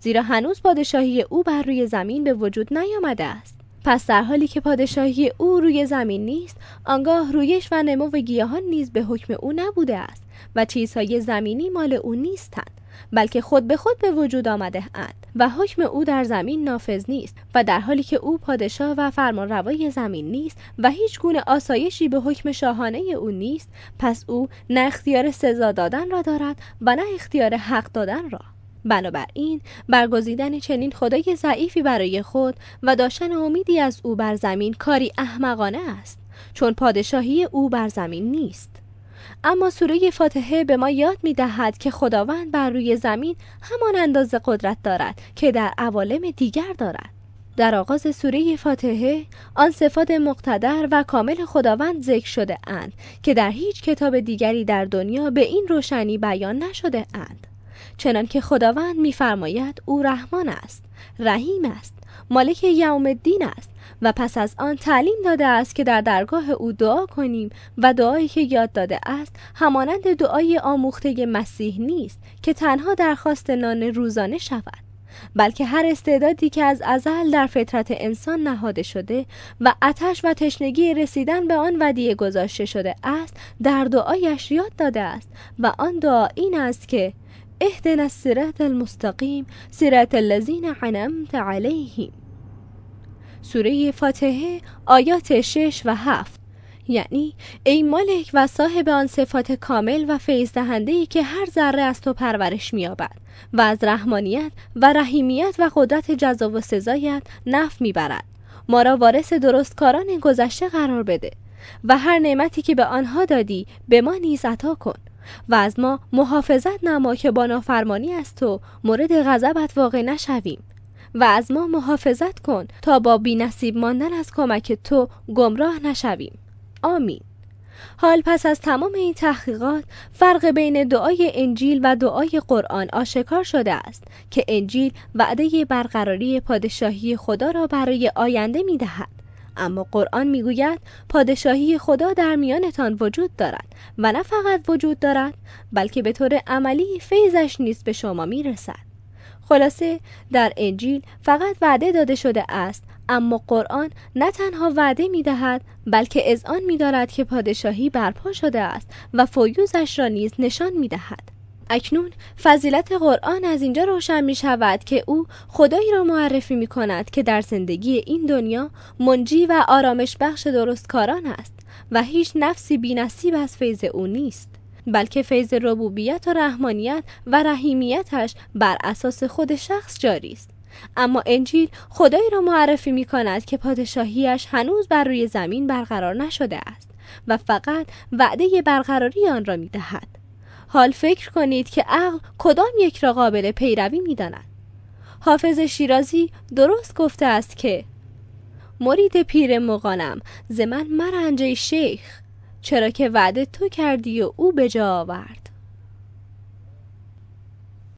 زیرا هنوز پادشاهی او بر روی زمین به وجود نیامده است. پس در حالی که پادشاهی او روی زمین نیست آنگاه رویش و نمو گیاهان نیز به حکم او نبوده است. و چیزهای زمینی مال او نیستند بلکه خود به خود به وجود آمده اند و حکم او در زمین نافذ نیست و در حالی که او پادشاه و فرمانروای زمین نیست و هیچ گونه آسایشی به حکم شاهانه او نیست پس او نه اختیار سزا دادن را دارد و نه اختیار حق دادن را. بنابراین برگزیدن چنین خدای ضعیفی برای خود و داشتن امیدی از او بر زمین کاری احمقانه است چون پادشاهی او بر زمین نیست. اما سوره فاتحه به ما یاد می دهد که خداوند بر روی زمین همان اندازه قدرت دارد که در عوالم دیگر دارد. در آغاز سوره فاتحه آن صفات مقتدر و کامل خداوند ذکر شده اند که در هیچ کتاب دیگری در دنیا به این روشنی بیان نشده اند. چنان که خداوند میفرماید او رحمان است رحیم است مالک یوم الدین است. و پس از آن تعلیم داده است که در درگاه او دعا کنیم و دعایی که یاد داده است همانند دعای آموخته مسیح نیست که تنها درخواست نان روزانه شود بلکه هر استعدادی که از ازل در فطرت انسان نهاده شده و اتش و تشنگی رسیدن به آن ودیه گذاشته شده است در دعایش یاد داده است و آن دعا این است که اهدنا الصراط المستقیم صراط الذین عنمت علیهم. سوره فاتحه آیات 6 و 7 یعنی ای مالک و صاحب آن صفات کامل و فیض دهنده ای که هر ذره از تو پرورش مییابد و از رحمانیت و رحیمیت و قدرت جزا و سزایت نف می‌برد. ما را وارث درستکاران گذشته قرار بده و هر نعمتی که به آنها دادی به ما نیز عطا کن و از ما محافظت نما که با نافرمانی از تو مورد غضبت واقع نشویم. و از ما محافظت کن تا با بینصیب ماندن از کمک تو گمراه نشویم. آمین. حال پس از تمام این تحقیقات فرق بین دعای انجیل و دعای قرآن آشکار شده است که انجیل وعده برقراری پادشاهی خدا را برای آینده می دهد. اما قرآن می‌گوید پادشاهی خدا در میانتان وجود دارد و نه فقط وجود دارد بلکه به طور عملی فیضش نیز به شما می‌رسد. خلاصه در انجیل فقط وعده داده شده است اما قرآن نه تنها وعده می دهد بلکه اذعان می دارد که پادشاهی برپا شده است و فیوزش را نیز نشان می دهد. اکنون فضیلت قرآن از اینجا روشن می شود که او خدایی را معرفی می کند که در زندگی این دنیا منجی و آرامش بخش درستکاران است و هیچ نفسی بینصیب از فیض او نیست. بلکه فیض ربوبیت و رحمانیت و رحیمیتش بر اساس خود شخص جاری است اما انجیل خدایی را معرفی می کند که پادشاهیش هنوز بر روی زمین برقرار نشده است و فقط وعده برقراری آن را می دهد. حال فکر کنید که عقل کدام یک را قابل پیروی می داند. حافظ شیرازی درست گفته است که مرید پیر مغانم ز من مرنجه شیخ چرا که وعده تو کردی و او به جا آورد.